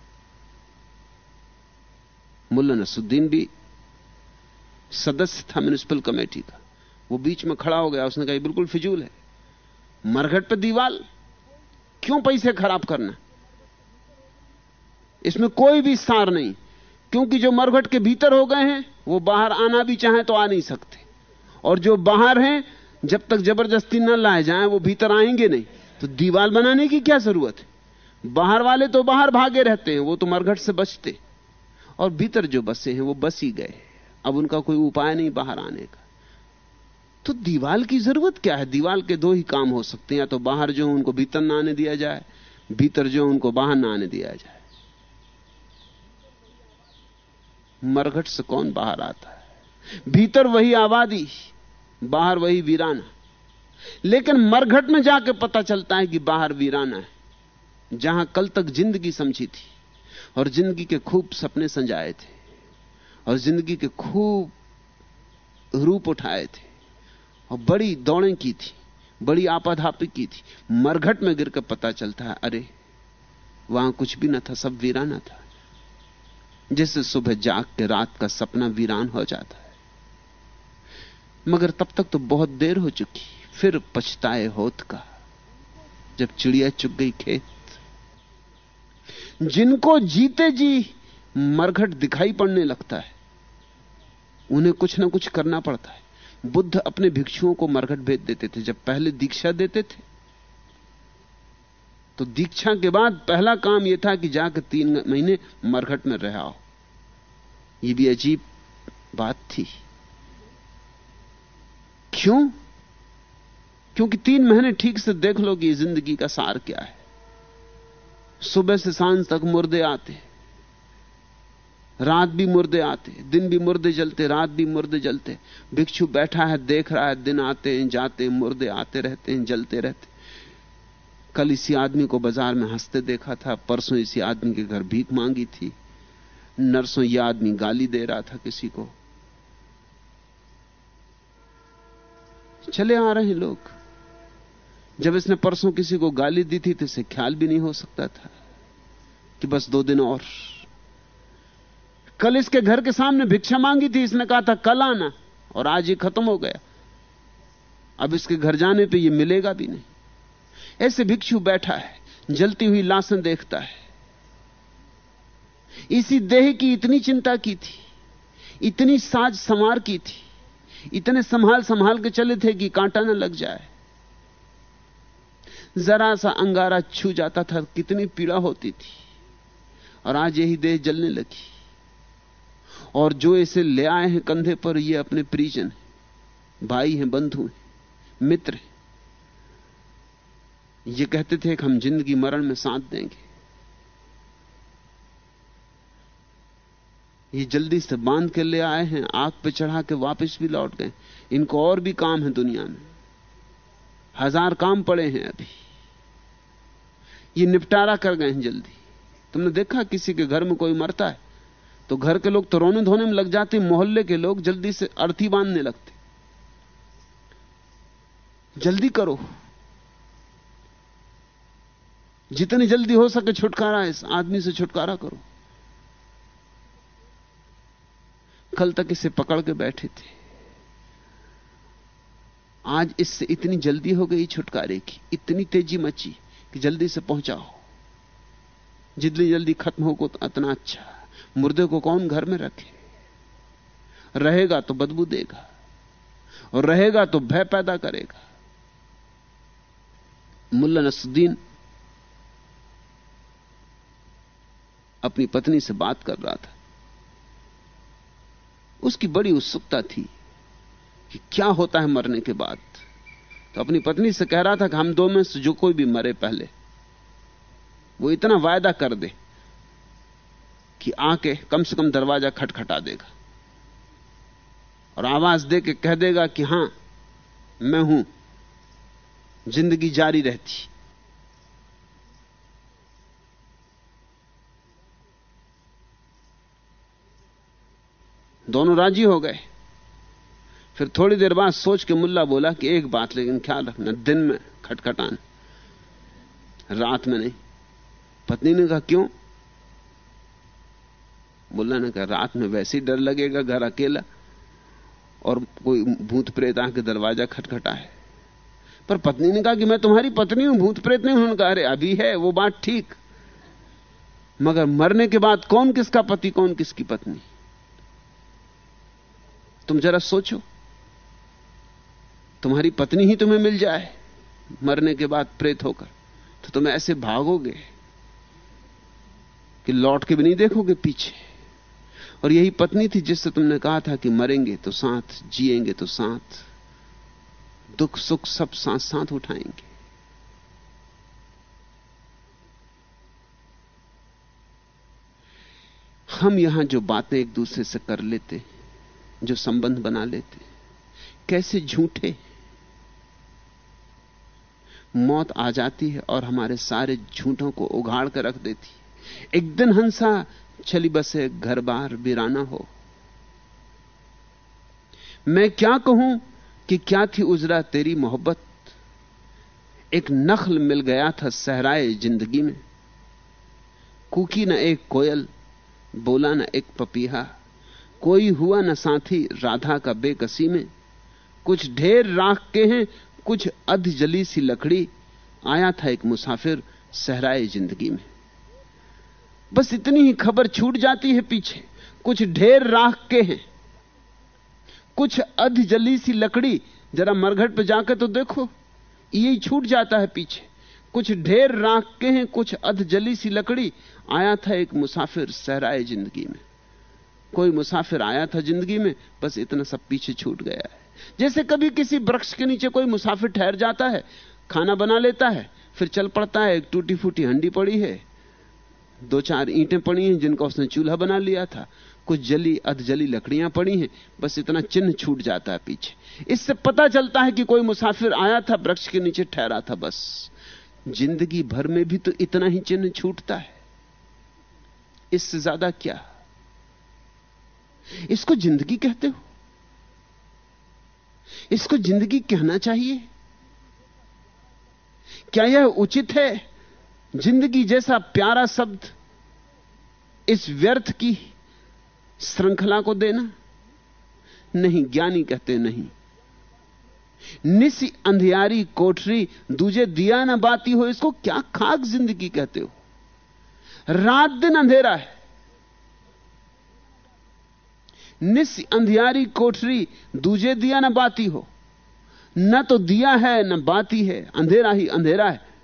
मुल्ला नसुद्दीन भी सदस्य था म्यूनिसिपल कमेटी का। वो बीच में खड़ा हो गया, उसने कहा बिल्कुल फिजूल है। मरघट पे दीवाल। क्यों पैसे खराब करना? इसमें कोई भी सार नहीं। क्योंकि जो मरघट के भीतर हो गए हैं, वो बाहर आना भी चाहे तो आ नहीं सकते। और जो बाहर हैं, जब तक ज़बरदस्ती न लाए जाएँ, वो भीतर आएँगे नहीं। तो दीवाल बनाने की क्या ज़रूरत है? बाहर वाले तो बाहर भागे रहते हैं, वो तो मरघट से बचते। और भीतर जो बसे हैं, वो बस ही गए। अब उनका कोई उपाय नहीं बाहर आने का। तो दीवाल की ज़रूरत क्या है? दीवाल के दो ही काम हो सकते हैं, या तो बाहर जो उनको भीतर ना आने दिया जाए, भीतर जो उनको बाहर ना आने दिया जाए। मरघट से कौन बाहर आता है? भीतर वही आबादी, बाहर वही वीराना। लेकिन मरघट में जाके पता चलता है कि बाहर वीराना है, जहाँ कल तक ज़िंदगी समझी थी, और ज़िंदगी के खूब सपने संजाए थे, और ज़िंदगी के खूब रूप उठाए थे। और बड़ी दौड़े की थी, बड़ी आपाधापी की थी। मरघट में गिर कर पता चलता है, अरे, वहाँ कुछ भी ना था, सब वीराना था। जैसे सुबह जाग के रात का सपना वीरान हो जाता है। मगर तब तक तो बहुत देर हो चुकी, फिर पछताए होत का, जब चिड़िया चुग गई खेत। जिनको जीते जी, मरघट दिखाई पड़ने लगता है। उन्हें कुछ ना कुछ करना पड़ता है। बुद्ध अपने भिक्षुओं को मरघट भेज देते थे। जब पहले दीक्षा देते थे तो दीक्षा के बाद पहला काम यह था कि जाकर तीन महीने मरघट में रह आओ। यह भी अजीब बात थी। क्यों? क्योंकि तीन महीने ठीक से देख लो कि ज़िंदगी का सार क्या है। सुबह से साँझ तक मुर्दे आते रात भी मुर्दे आते दिन भी मुर्दे जलते रात भी मुर्दे जलते भिक्षु बैठा है, देख रहा है, दिन आते हैं, जाते हैं, मुर्दे आते रहते हैं, जलते रहते कल इसी आदमी को बाज़ार में हँसते देखा था, परसों इसी आदमी के घर भीख मांगी थी। नरसों यह आदमी गाली दे रहा था किसी को। चले आ रहे हैं लोग। जब इसने परसों किसी को गाली दी थी तो इसे ख्याल भी नहीं हो सकता था कि बस दो दिन और कल इसके घर के सामने भिक्षा मांगी थी, इसने कहा था, कल आना। और आज ये खत्म हो गया। अब इसके घर जाने पे ये मिलेगा भी नहीं। ऐसे भिक्षु बैठा है, जलती हुई लाशन देखता है। इसी देह की इतनी चिंता की थी, इतनी साज संवार की थी, इतने संभाल संभाल के चले थे कि कांटा न लग जाए। जरा सा अंगारा छू जाता था, कितनी पीड़ा होती थी। और आज यही देह जलने लगी। और जो इसे ले आए हैं कंधे पर, ये अपने परिजन है, भाई हैं, बंधु हैं, मित्र हैं। ये कहते थे कि हम ज़िंदगी मरण में साथ देंगे। ये जल्दी से बाँध के ले आए हैं, आग पे चढ़ा के वापस भी लौट गए। इनको और भी काम है दुनिया में। हज़ार काम पड़े हैं अभी। ये निपटारा कर गए हैं जल्दी। तुमने देखा किसी के घर में कोई मरता है? तो घर के लोग तो रोने धोने में लग जाते, मोहल्ले के लोग जल्दी से अर्थी बांधने लगते। जल्दी करो। जितनी जल्दी हो सके छुटकारा, इस आदमी से छुटकारा करो। कल तक इसे पकड़ के बैठे थे। आज इससे इतनी जल्दी हो गई छुटकारे की, इतनी तेज़ी मची कि जल्दी से पहुंचाओ। जितनी जल्दी खत्म हो तो इतना अच्छा। मुर्दे को कौन घर में रखे? रहेगा तो बदबू देगा और रहेगा तो भय पैदा करेगा। मुल्ला नसुद्दीन अपनी पत्नी से बात कर रहा था। उसकी बड़ी उत्सुकता थी कि क्या होता है मरने के बाद। तो अपनी पत्नी से कह रहा था कि हम दो में से जो कोई भी मरे पहले, वो इतना वायदा कर दे। कि आके कम से कम दरवाज़ा खटखटा देगा और आवाज़ दे के कह देगा कि हाँ, मैं हूँ, ज़िंदगी जारी रहती। दोनों राज़ी हो गए। फिर थोड़ी देर बाद सोच के मुल्ला बोला कि एक बात, लेकिन ख्याल रखना, दिन में खटखटान, रात में नहीं। पत्नी ने कहा, क्यों? मुल्ला ने कहा रात में वैसे ही डर लगेगा घर अकेला। और कोई भूत प्रेत आके दरवाज़ा खटखटाए पर पत्नी ने कहा कि मैं तुम्हारी पत्नी हूँ, भूत प्रेत नहीं उन्होंने कहा, अरे, अभी है, वो बात ठीक। मगर मरने के बाद कौन किसका पति, कौन किसकी पत्नी? तुम जरा सोचो। तुम्हारी पत्नी ही तुम्हें मिल जाए, मरने के बाद प्रेत होकर तो तुम ऐसे भागोगे कि लौट के भी नहीं देखोगे पीछे। और यही पत्नी थी जिससे तुमने कहा था कि मरेंगे तो साथ, जिएँगे तो साथ। दुख, सुख सब साथ साथ उठाएँगे। हम यहाँ जो बातें एक दूसरे से कर लेते, जो संबंध बना लेते, कैसे झूठे? मौत आ जाती है और हमारे सारे झूठों को उगाड़ कर रख देती एक दिन हंसा, चली बसे, घर बार बिराना हो। मैं क्या कहूँ कि क्या थी उजरा तेरी मोहब्बत? एक नखल मिल गया था सहराए ज़िंदगी में। कुकी न एक कोयल, बोला न एक पपीहा। कोई हुआ न साथी राधा का बेकसी में। कुछ ढेर राख के हैं, कुछ अध जली सी लकड़ी। आया था एक मुसाफिर सहराए ज़िंदगी में। बस इतनी ही खबर छूट जाती है पीछे। कुछ ढेर राख के हैं। कुछ अध जली सी लकड़ी, जरा मरघट पे जाकर तो देखो यही छूट जाता है पीछे। कुछ ढेर राख के हैं, कुछ अध जली सी लकड़ी, आया था एक मुसाफिर सहराए ज़िंदगी में। कोई मुसाफिर आया था ज़िंदगी में, बस इतना सब पीछे छूट गया है। जैसे कभी किसी वृक्ष के नीचे कोई मुसाफिर ठहर जाता है, खाना बना लेता है, फिर चल पड़ता है, एक टूटी फूटी हंडी पड़ी है। दो चार ईंटें पड़ी हैं जिनका उसने चूल्हा बना लिया था। कुछ जली, अध जली लकड़ियाँ पड़ी हैं। बस इतना चिन्ह छूट जाता है पीछे। इससे पता चलता है कि कोई मुसाफिर आया था, वृक्ष के नीचे ठहरा था बस। ज़िंदगी भर में भी तो इतना ही चिन्ह छूटता है। इससे ज़्यादा क्या? इसको ज़िंदगी कहते हो? इसको ज़िंदगी कहना चाहिए? क्या यह उचित है? ज़िंदगी जैसा प्यारा शब्द इस व्यर्थ की श्रृंखला को देना नहीं, ज्ञानी कहते नहीं। निसी अंधियारी कोठरी, दूजे दिया ना बाती हो, इसको क्या खाक ज़िंदगी कहते हो? रात दिन अंधेरा है। निस अंधियारी कोठरी, दूजे दिया ना बाती हो। न तो दिया है, न बाती है, अंधेरा ही अंधेरा है।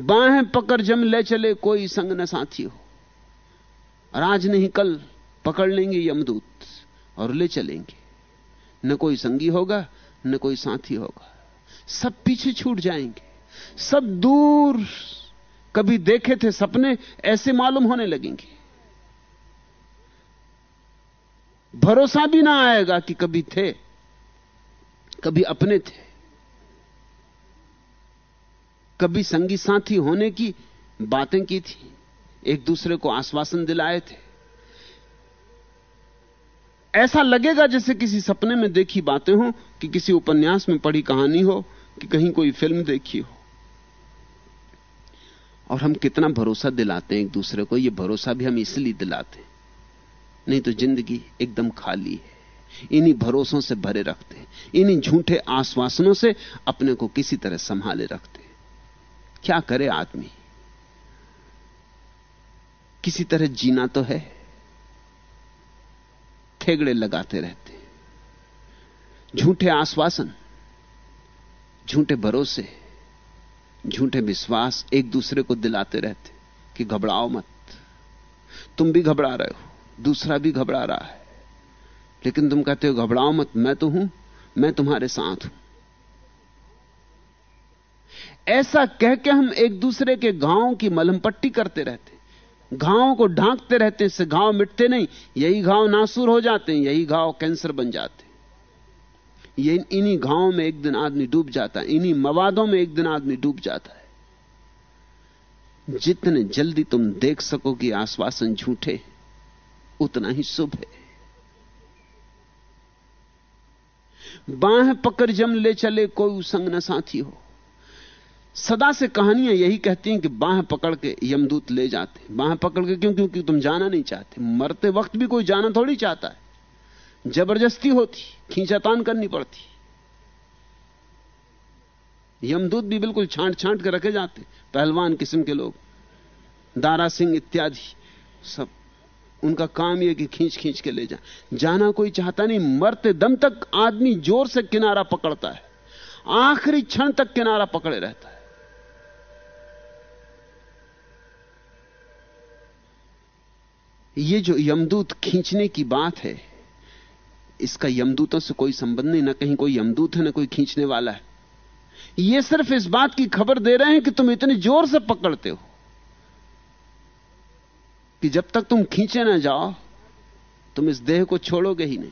बाहें पकड़ जम ले चले, कोई संग न साथी हो। आज नहीं, कल पकड़ लेंगे यमदूत और ले चलेंगे। न कोई संगी होगा, न कोई साथी होगा। सब पीछे छूट जाएँगे। सब दूर कभी देखे थे सपने, ऐसे मालूम होने लगेंगे। भरोसा भी ना आएगा कि कभी थे, कभी अपने थे। कभी संगी साथी होने की बातें की थी, एक दूसरे को आश्वासन दिलाए थे। ऐसा लगेगा जैसे किसी सपने में देखी बातें हो, कि किसी उपन्यास में पढ़ी कहानी हो, कि कहीं कोई फ़िल्म देखी हो। और हम कितना भरोसा दिलाते हैं एक दूसरे को यह भरोसा भी हम इसलिए दिलाते हैं। नहीं तो ज़िंदगी एकदम खाली है। इन्हीं भरोसों से भरे रखते हैं, इन्हीं झूठे आश्वासनों से अपने को किसी तरह संभाले रखते क्या करे आदमी? किसी तरह जीना तो है ठेगड़े लगाते रहते झूठे आश्वासन, झूठे भरोसे, झूठे विश्वास एक दूसरे को दिलाते रहते कि घबराओ मत। तुम भी घबरा रहे हो, दूसरा भी घबरा रहा है। लेकिन तुम कहते हो, घबराओ मत, मैं तो हूँ, मैं तुम्हारे साथ हूँ। ऐसा कह के हम एक दूसरे के घावों की मलहम पट्टी करते रहते घावों को ढांकते रहते इससे घाव मिटते नहीं। यही घाव नासूर हो जाते हैं, यही घाव कैंसर बन जाते ये इन्हीं घावों में एक दिन आदमी डूब जाता है, इन्हीं मवादों में एक दिन आदमी डूब जाता है। जितने जल्दी तुम देख सको कि आश्वासन झूठे, उतना ही शुभ है। बाह पकड़ जम ले चले, कोई संग न साथी हो। सदा से कहानियाँ यही कहती हैं कि बाह पकड़ के यमदूत ले जाते बाह पकड़ के क्यों? क्योंकि तुम जाना नहीं चाहते। मरते वक्त भी कोई जाना थोड़ी चाहता है। ज़बरदस्ती होती, खींचातान करनी पड़ती। यमदूत भी बिल्कुल छांट छांट के रखे जाते, पहलवान किस्म के लोग। दारा सिंह इत्यादि सब। उनका काम यह कि खींच खींच के ले जा जाना कोई चाहता नहीं, मरते दम तक आदमी ज़ोर से किनारा पकड़ता है। आखिरी क्षण तक किनारा पकड़े रहता है। ये जो यमदूत खींचने की बात है, इसका यमदूतों से कोई संबंध नहीं, ना कहीं कोई यमदूत है, ना कोई खींचने वाला है। ये सिर्फ़ इस बात की खबर दे रहे हैं कि तुम इतने ज़ोर से पकड़ते हो कि जब तक तुम खींचे ना जाओ, तुम इस देह को छोड़ोगे ही नहीं।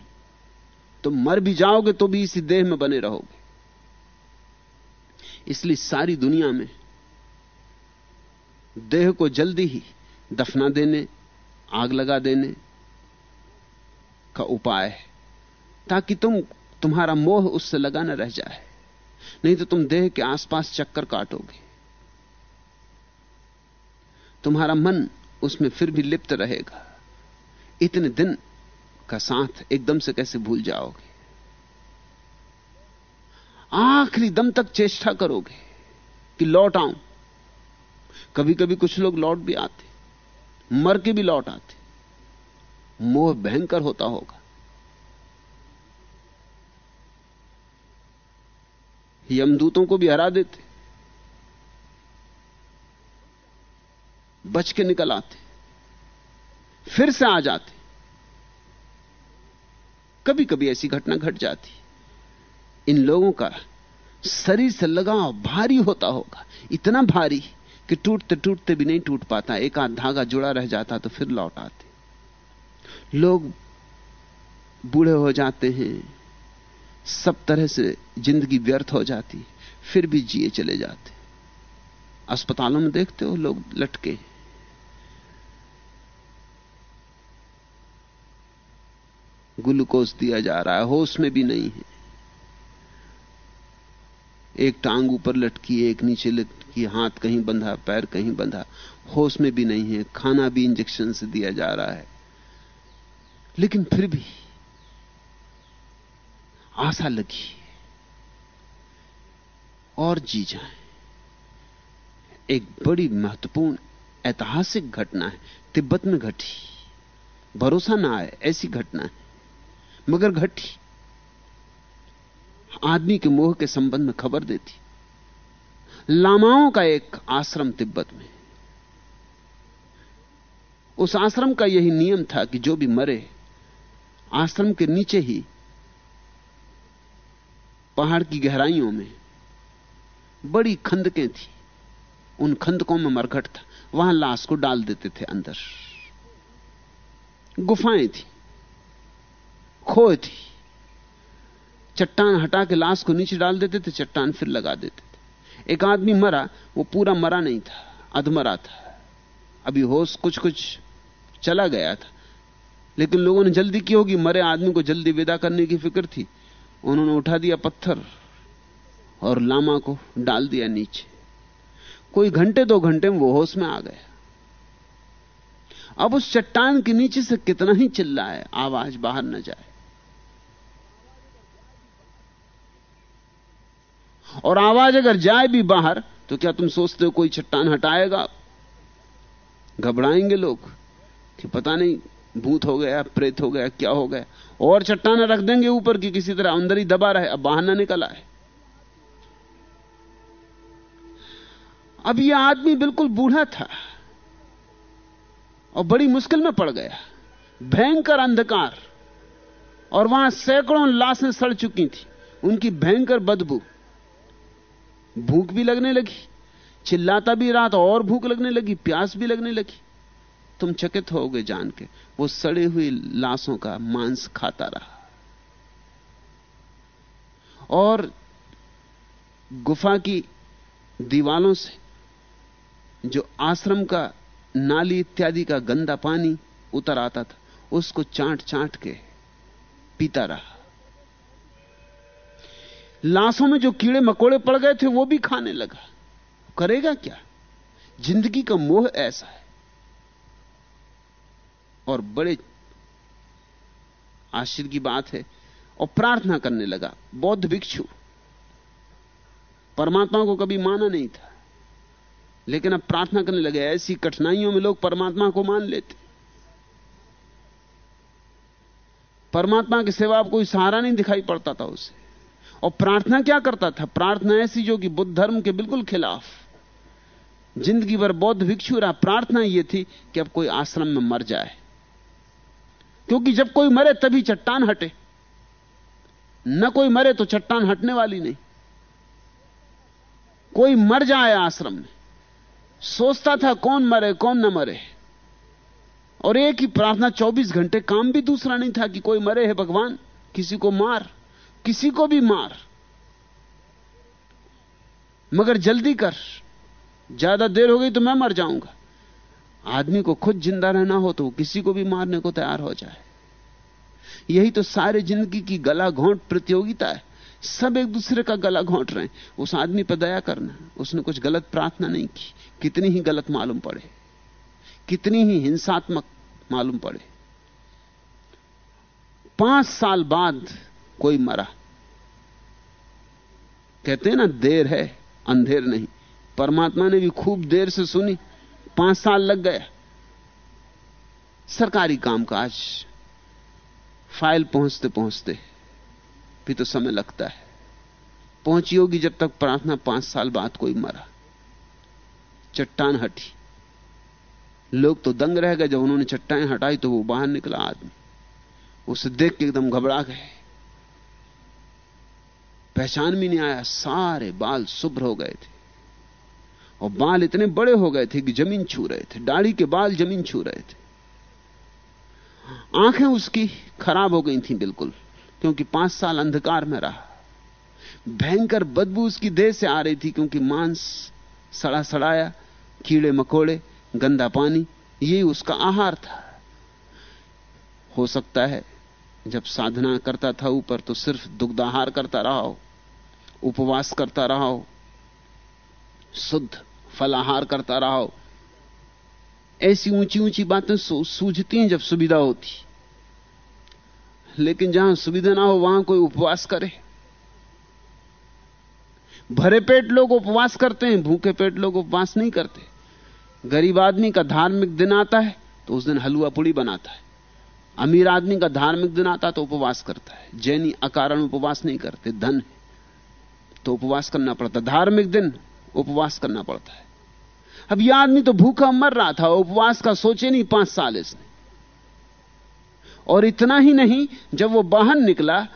तुम मर भी जाओगे तो भी इसी देह में बने रहोगे। इसलिए सारी दुनिया में देह को जल्दी ही दफना देने आग लगा देने का उपाय है, ताकि तुम, तुम्हारा मोह उससे लगा न रह जाए। नहीं तो तुम देह के आसपास चक्कर काटोगे। तुम्हारा मन उसमें फिर भी लिप्त रहेगा। इतने दिन का साथ एकदम से कैसे भूल जाओगे? आखिरी दम तक चेष्टा करोगे कि लौट आऊँ। कभी कभी कुछ लोग लौट भी आते। मर के भी लौट आते। मोह भयंकर होता होगा। यमदूतों को भी हरा देते। बच के निकल आते। फिर से आ जाते। कभी कभी ऐसी घटना घट जाती। इन लोगों का शरीर से लगाव भारी होता होगा। इतना भारी। कि टूटते टूटते भी नहीं टूट पाता, एक आध धागा जुड़ा रह जाता तो फिर लौट आते। लोग बूढ़े हो जाते हैं, सब तरह से ज़िंदगी व्यर्थ हो जाती, फिर भी जिए चले जाते। अस्पतालों में देखते हो लोग लटके। ग्लूकोज दिया जा रहा है, होश में भी नहीं है। एक टांग ऊपर लटकी, एक नीचे लटकी, हाथ कहीं बंधा, पैर कहीं बंधा। होश में भी नहीं है, खाना भी इंजेक्शन से दिया जा रहा है। लेकिन फिर भी आशा लगी और जी जाए। एक बड़ी महत्वपूर्ण ऐतिहासिक घटना है। तिब्बत में घटी। भरोसा ना आए, ऐसी घटना है। मगर घटी। आदमी के मोह के संबंध में खबर देती। लामाओं का एक आश्रम तिब्बत में। उस आश्रम का यही नियम था कि जो भी मरे, आश्रम के नीचे ही, पहाड़ की गहराइयों में, बड़ी खंदकें थी। उन खंदकों में मरघट था। वहाँ लाश को डाल देते थे अंदर। गुफाएँ थी। खोए थी। चट्टान हटा के लाश को नीचे डाल देते थे, चट्टान फिर लगा देते थे। एक आदमी मरा, वो पूरा मरा नहीं था, अधमरा था। अभी होश कुछ कुछ चला गया था। लेकिन लोगों ने जल्दी की होगी, मरे आदमी को जल्दी विदा करने की फ़िक्र थी। उन्होंने उठा दिया पत्थर और लामा को डाल दिया नीचे। कोई घंटे, दो घंटे में वो होश में आ गया। अब उस चट्टान के नीचे से कितना ही चिल्लाए, आवाज़ बाहर न जाए। और आवाज़ अगर जाए भी बाहर तो क्या तुम सोचते हो कोई चट्टान हटाएगा? घबराएँगे लोग कि पता नहीं, भूत हो गया, प्रेत हो गया, क्या हो गया। और चट्टान रख देंगे ऊपर की किसी तरह, अंदर ही दबा रहे, अब बाहर ना निकल आए। अब यह आदमी बिल्कुल बूढ़ा था और बड़ी मुश्किल में पड़ गया। भयंकर अंधकार। और वहाँ सैकड़ों लाशें सड़ चुकी थी। उनकी भयंकर बदबू। भूख भी लगने लगी, चिल्लाता भी रहा तो और भूख लगने लगी, प्यास भी लगने लगी। तुम चकित होगे जान के वो सड़ी हुई लाशों का मांस खाता रहा। और गुफा की दीवालों से जो आश्रम का नाली इत्यादि का गंदा पानी उतर आता था, उसको चाट चाट के पीता रहा। लाशों में जो कीड़े मकोड़े पड़ गए थे, वो भी खाने लगा। करेगा क्या? ज़िंदगी का मोह ऐसा है। और बड़े आश्चर्य की बात है। और प्रार्थना करने लगा, बौद्ध भिक्षु। परमात्मा को कभी माना नहीं था। लेकिन अब प्रार्थना करने लगे, ऐसी कठिनाइयों में लोग परमात्मा को मान लेते। परमात्मा के सिवा अब कोई सहारा नहीं दिखाई पड़ता था उसे। और प्रार्थना क्या करता था? प्रार्थना ऐसी जो कि बुद्ध धर्म के बिल्कुल खिलाफ। ज़िंदगी भर बौद्ध भिक्षु रहा। प्रार्थना यह थी कि अब कोई आश्रम में मर जाए। क्योंकि जब कोई मरे तभी चट्टान हटे। न कोई मरे तो चट्टान हटने वाली नहीं। कोई मर जाए आश्रम में। सोचता था कौन मरे, कौन न मरे। और एक ही प्रार्थना 24 घंटे काम भी दूसरा नहीं था कि कोई मरे है भगवान, किसी को मार। किसी को भी मार, मगर जल्दी कर। ज़्यादा देर हो गई तो मैं मर जाऊँगा। आदमी को खुद ज़िंदा रहना हो तो किसी को भी मारने को तैयार हो जाए। यही तो सारे ज़िंदगी की गला घोंट प्रतियोगिता है। सब एक दूसरे का गला घोंट रहे हैं। उस आदमी पर दया करना। उसने कुछ गलत प्रार्थना नहीं की। कितनी ही गलत मालूम पड़े। कितनी ही हिंसात्मक मालूम पड़े। पाँच साल बाद कोई मरा। कहते हैं ना, देर है, अंधेर नहीं। परमात्मा ने भी खूब देर से सुनी, पाँच साल लग गया सरकारी कामकाज फ़ाइल पहुँचते पहुँचते भी तो समय लगता है। पहुँची होगी जब तक प्रार्थना पाँच साल बाद कोई मरा। चट्टान हटी। लोग तो दंग रह गए, जब उन्होंने चट्टाएँ हटाई तो वो बाहर निकला आदमी। उसे देख के एकदम घबरा गए। पहचान भी नहीं आया, सारे बाल शुभ्र हो गए थे। और बाल इतने बड़े हो गए थे कि ज़मीन छू रहे थे, दाढ़ी के बाल ज़मीन छू रहे थे। आँखें उसकी खराब हो गई थी बिल्कुल, क्योंकि पाँच साल अंधकार में रहा। भयंकर बदबू उसकी देह से आ रही थी, क्योंकि मांस सड़ा सड़ाया, कीड़े मकोड़े, गंदा पानी यही उसका आहार था। हो सकता है, जब साधना करता था ऊपर तो सिर्फ़ दुग्धाहार करता रहा हो। उपवास करता रहा हो शुद्ध फलाहार करता रहा। हो ऐसी ऊँची ऊँची बातें सूझती हैं जब सुविधा होती। लेकिन जहाँ सुविधा ना हो, वहाँ कोई उपवास करे। भरे पेट लोग उपवास करते हैं, भूखे पेट लोग उपवास नहीं करते। गरीब आदमी का धार्मिक दिन आता है तो उस दिन हलवा पुड़ी बनाता है। अमीर आदमी का धार्मिक दिन आता तो उपवास करता है। जैनी अकारण उपवास नहीं करते, धन है। तो उपवास करना पड़ता धार्मिक दिन उपवास करना पड़ता है। अब यह आदमी तो भूखा मर रहा था, उपवास का सोचे नहीं पाँच साल इसने। और इतना ही नहीं, जब वो बाहर निकला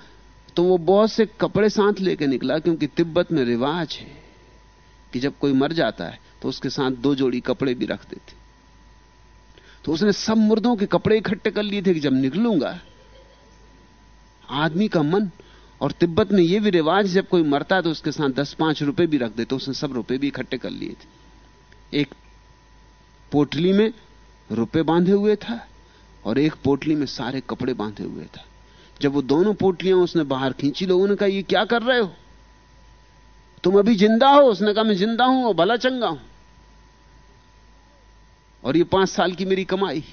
तो वो बहुत से कपड़े साथ लेके निकला, क्योंकि तिब्बत में रिवाज है कि जब कोई मर जाता है तो उसके साथ दो जोड़ी कपड़े भी रख देते। तो उसने सब मुर्दों के कपड़े इकट्ठे कर लिए थे कि जब निकलूँगा, आदमी का मन और तिब्बत में यह भी रिवाज, जब कोई मरता है तो उसके साथ दस पाँच रुपए भी रख देते उसने सब रुपए भी इकट्ठे कर लिए थे। एक पोटली में रुपए बांधे हुए था और एक पोटली में सारे कपड़े बांधे हुए था। जब वो दोनों पोटलियाँ उसने बाहर खींची, लोगों ने कहा, ये क्या कर रहे हो? तुम अभी ज़िंदा हो? उसने कहा, मैं ज़िंदा हूँ और भला चंगा हूँ। और ये पाँच साल की मेरी कमाई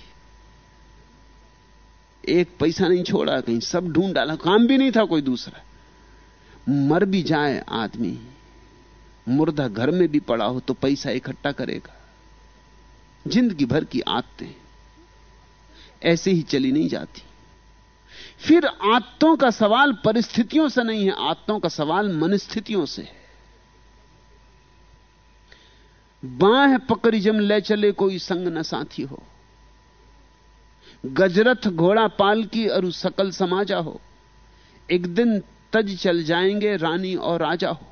एक पैसा नहीं छोड़ा, कहीं सब ढूंढ डाला, काम भी नहीं था कोई दूसरा। मर भी जाए आदमी, मुर्दा घर में भी पड़ा हो तो पैसा इकट्ठा करेगा। ज़िंदगी भर की आदतें, ऐसे ही चली नहीं जाती। फिर आत्तों का सवाल परिस्थितियों से नहीं है आत्तों का सवाल मनस्थितियों से है। बाह पकड़ी जम ले चले कोई संग न साथी हो। गजरथ घोड़ा पाल की अरु सकल समाजा हो। एक दिन तज चल जाएँगे रानी और राजा हो।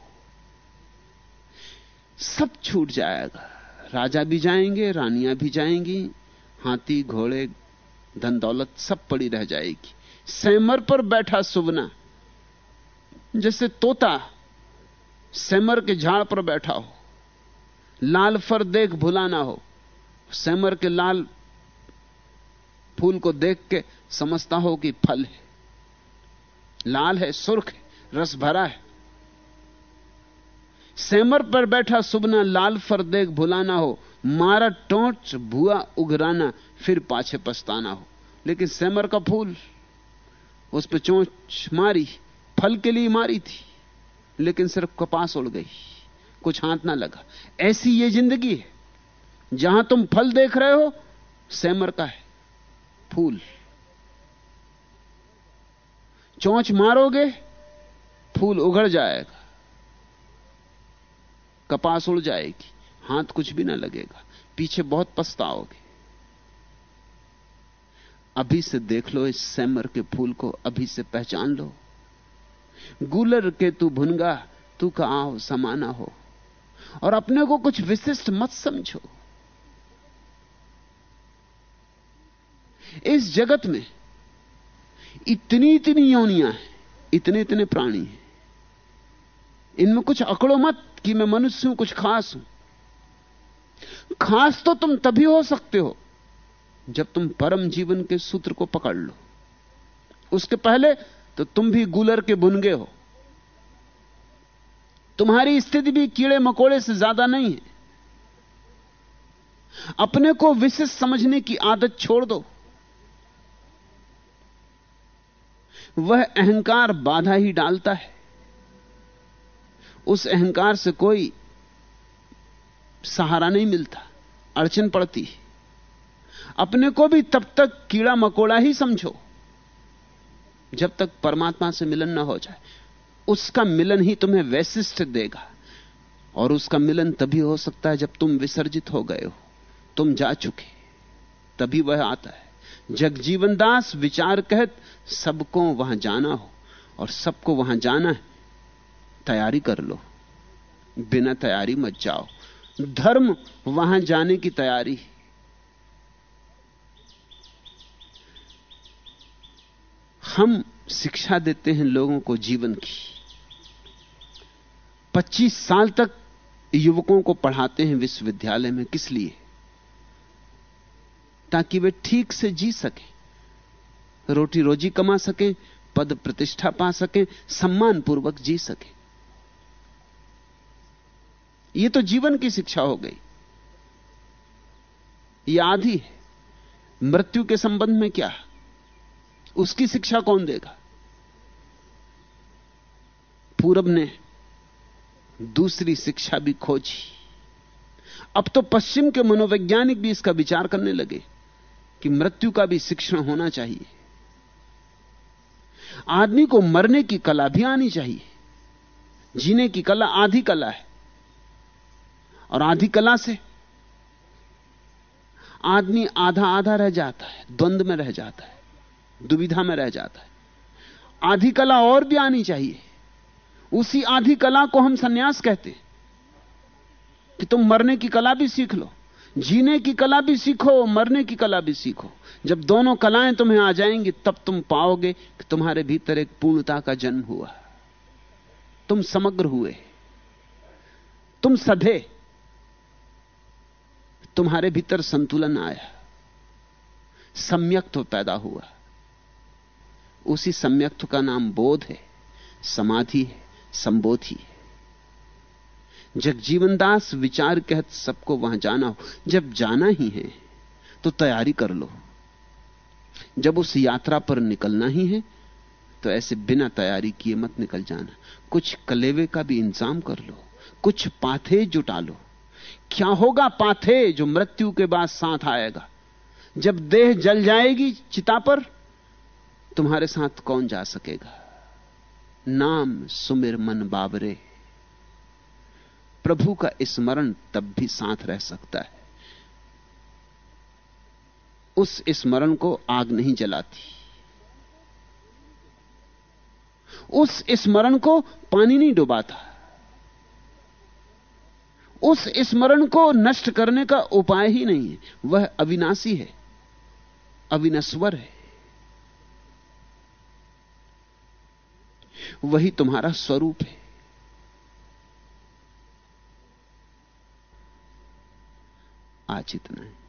सब छूट जाएगा। राजा भी जाएँगे, रानियाँ भी जाएँगी, हाथी, घोड़े धन दौलत सब पड़ी रह जाएगी। सैमर पर बैठा सुबना जैसे तोता सैमर के झाड़ पर बैठा हो। लाल फर देख भुलाना हो, सैमर के लाल फूल को देख के समझता हो कि फल है। लाल है, सुर्ख है, रस भरा है। सेमर पर बैठा सुबना, लाल फर देख भुलाना हो। मारा टोंच, भुआ उगराना फिर पाछे पछताना हो। लेकिन सेमर का फूल, उस पर चोंच मारी, फल के लिए मारी थी, लेकिन सिर्फ़ कपास उड़ गई। कुछ हाथ ना लगा। ऐसी ये ज़िंदगी है, जहाँ तुम फल देख रहे हो, सेमर का है। फूल। चोंच मारोगे, फूल उगड़ जाएगा। कपास उड़ जाएगी, हाथ कुछ भी ना लगेगा, पीछे बहुत पछताओगे। अभी से देख लो इस सैमर के फूल को, अभी से पहचान लो। गुलर के तू भुनगा, तू कहा समाना हो। और अपने को कुछ विशिष्ट मत समझो। इस जगत में इतनी इतनी योनियाँ हैं, इतने इतने प्राणी हैं। इनमें कुछ अकड़ो मत कि मैं मनुष्य हूँ, कुछ खास हूँ। खास तो तुम तभी हो सकते हो जब तुम परम जीवन के सूत्र को पकड़ लो। उसके पहले तो तुम भी गुलर के बुनगे हो। तुम्हारी स्थिति भी कीड़े मकोड़े से ज़्यादा नहीं है। अपने को विशिष्ट समझने की आदत छोड़ दो। वह अहंकार बाधा ही डालता है। उस अहंकार से कोई सहारा नहीं मिलता, अड़चन पड़ती अपने को भी तब तक कीड़ा मकोड़ा ही समझो, जब तक परमात्मा से मिलन ना हो जाए। उसका मिलन ही तुम्हें वैशिष्ट देगा, और उसका मिलन तभी हो सकता है जब तुम विसर्जित हो गए हो। तुम जा चुके, तभी वह आता है। जगजीवन दास विचार कहत, सबको वहाँ जाना हो, और सबको वहाँ जाना है, तैयारी कर लो, बिना तैयारी मत जाओ। धर्म वहाँ जाने की तैयारी हम शिक्षा देते हैं लोगों को जीवन की। 25 साल तक युवकों को पढ़ाते हैं विश्वविद्यालय में, किस लिए? ताकि वे ठीक से जी सकें। रोटी रोजी कमा सकें, पद प्रतिष्ठा पा सकें सम्मान पूर्वक जी सकें। यह तो जीवन की शिक्षा हो गई। यह आधी है। मृत्यु के संबंध में क्या? उसकी शिक्षा कौन देगा? पूरब ने दूसरी शिक्षा भी खोजी। अब तो पश्चिम के मनोवैज्ञानिक भी इसका विचार करने लगे। कि मृत्यु का भी शिक्षण होना चाहिए। आदमी को मरने की कला भी आनी चाहिए। जीने की कला आधी कला है और आधी कला से आदमी आधा आधा रह जाता है द्वंद्व में रह जाता है, दुविधा में रह जाता है। आधी कला और भी आनी चाहिए। उसी आधी कला को हम सन्यास कहते हैं कि तुम मरने की कला भी सीख लो। जीने की कला भी सीखो, मरने की कला भी सीखो। जब दोनों कलाएँ तुम्हें आ जाएँगी, तब तुम पाओगे कि तुम्हारे भीतर एक पूर्णता का जन्म हुआ। तुम समग्र हुए। तुम सधे। तुम्हारे भीतर संतुलन आया। सम्यक्त्व पैदा हुआ। उसी सम्यक्त्व का नाम बोध है, समाधि है, संबोधि है। जगजीवन दास विचार कहत सबको वहाँ जाना हो, जब जाना ही है तो तैयारी कर लो। जब उस यात्रा पर निकलना ही है तो ऐसे बिना तैयारी किए मत निकल जाना। कुछ कलेवे का भी इंतज़ाम कर लो, कुछ पाथे जुटा लो। क्या होगा पाथे जो मृत्यु के बाद साथ आएगा? जब देह जल जाएगी चिता पर, तुम्हारे साथ कौन जा सकेगा? नाम सुमिर मन बाबरे प्रभु का स्मरण तब भी साथ रह सकता है। उस स्मरण को आग नहीं जलाती। उस स्मरण को पानी नहीं डुबाता। उस स्मरण को नष्ट करने का उपाय ही नहीं है। वह अविनाशी है, अविनश्वर है। वही तुम्हारा स्वरूप है। आज इतना है।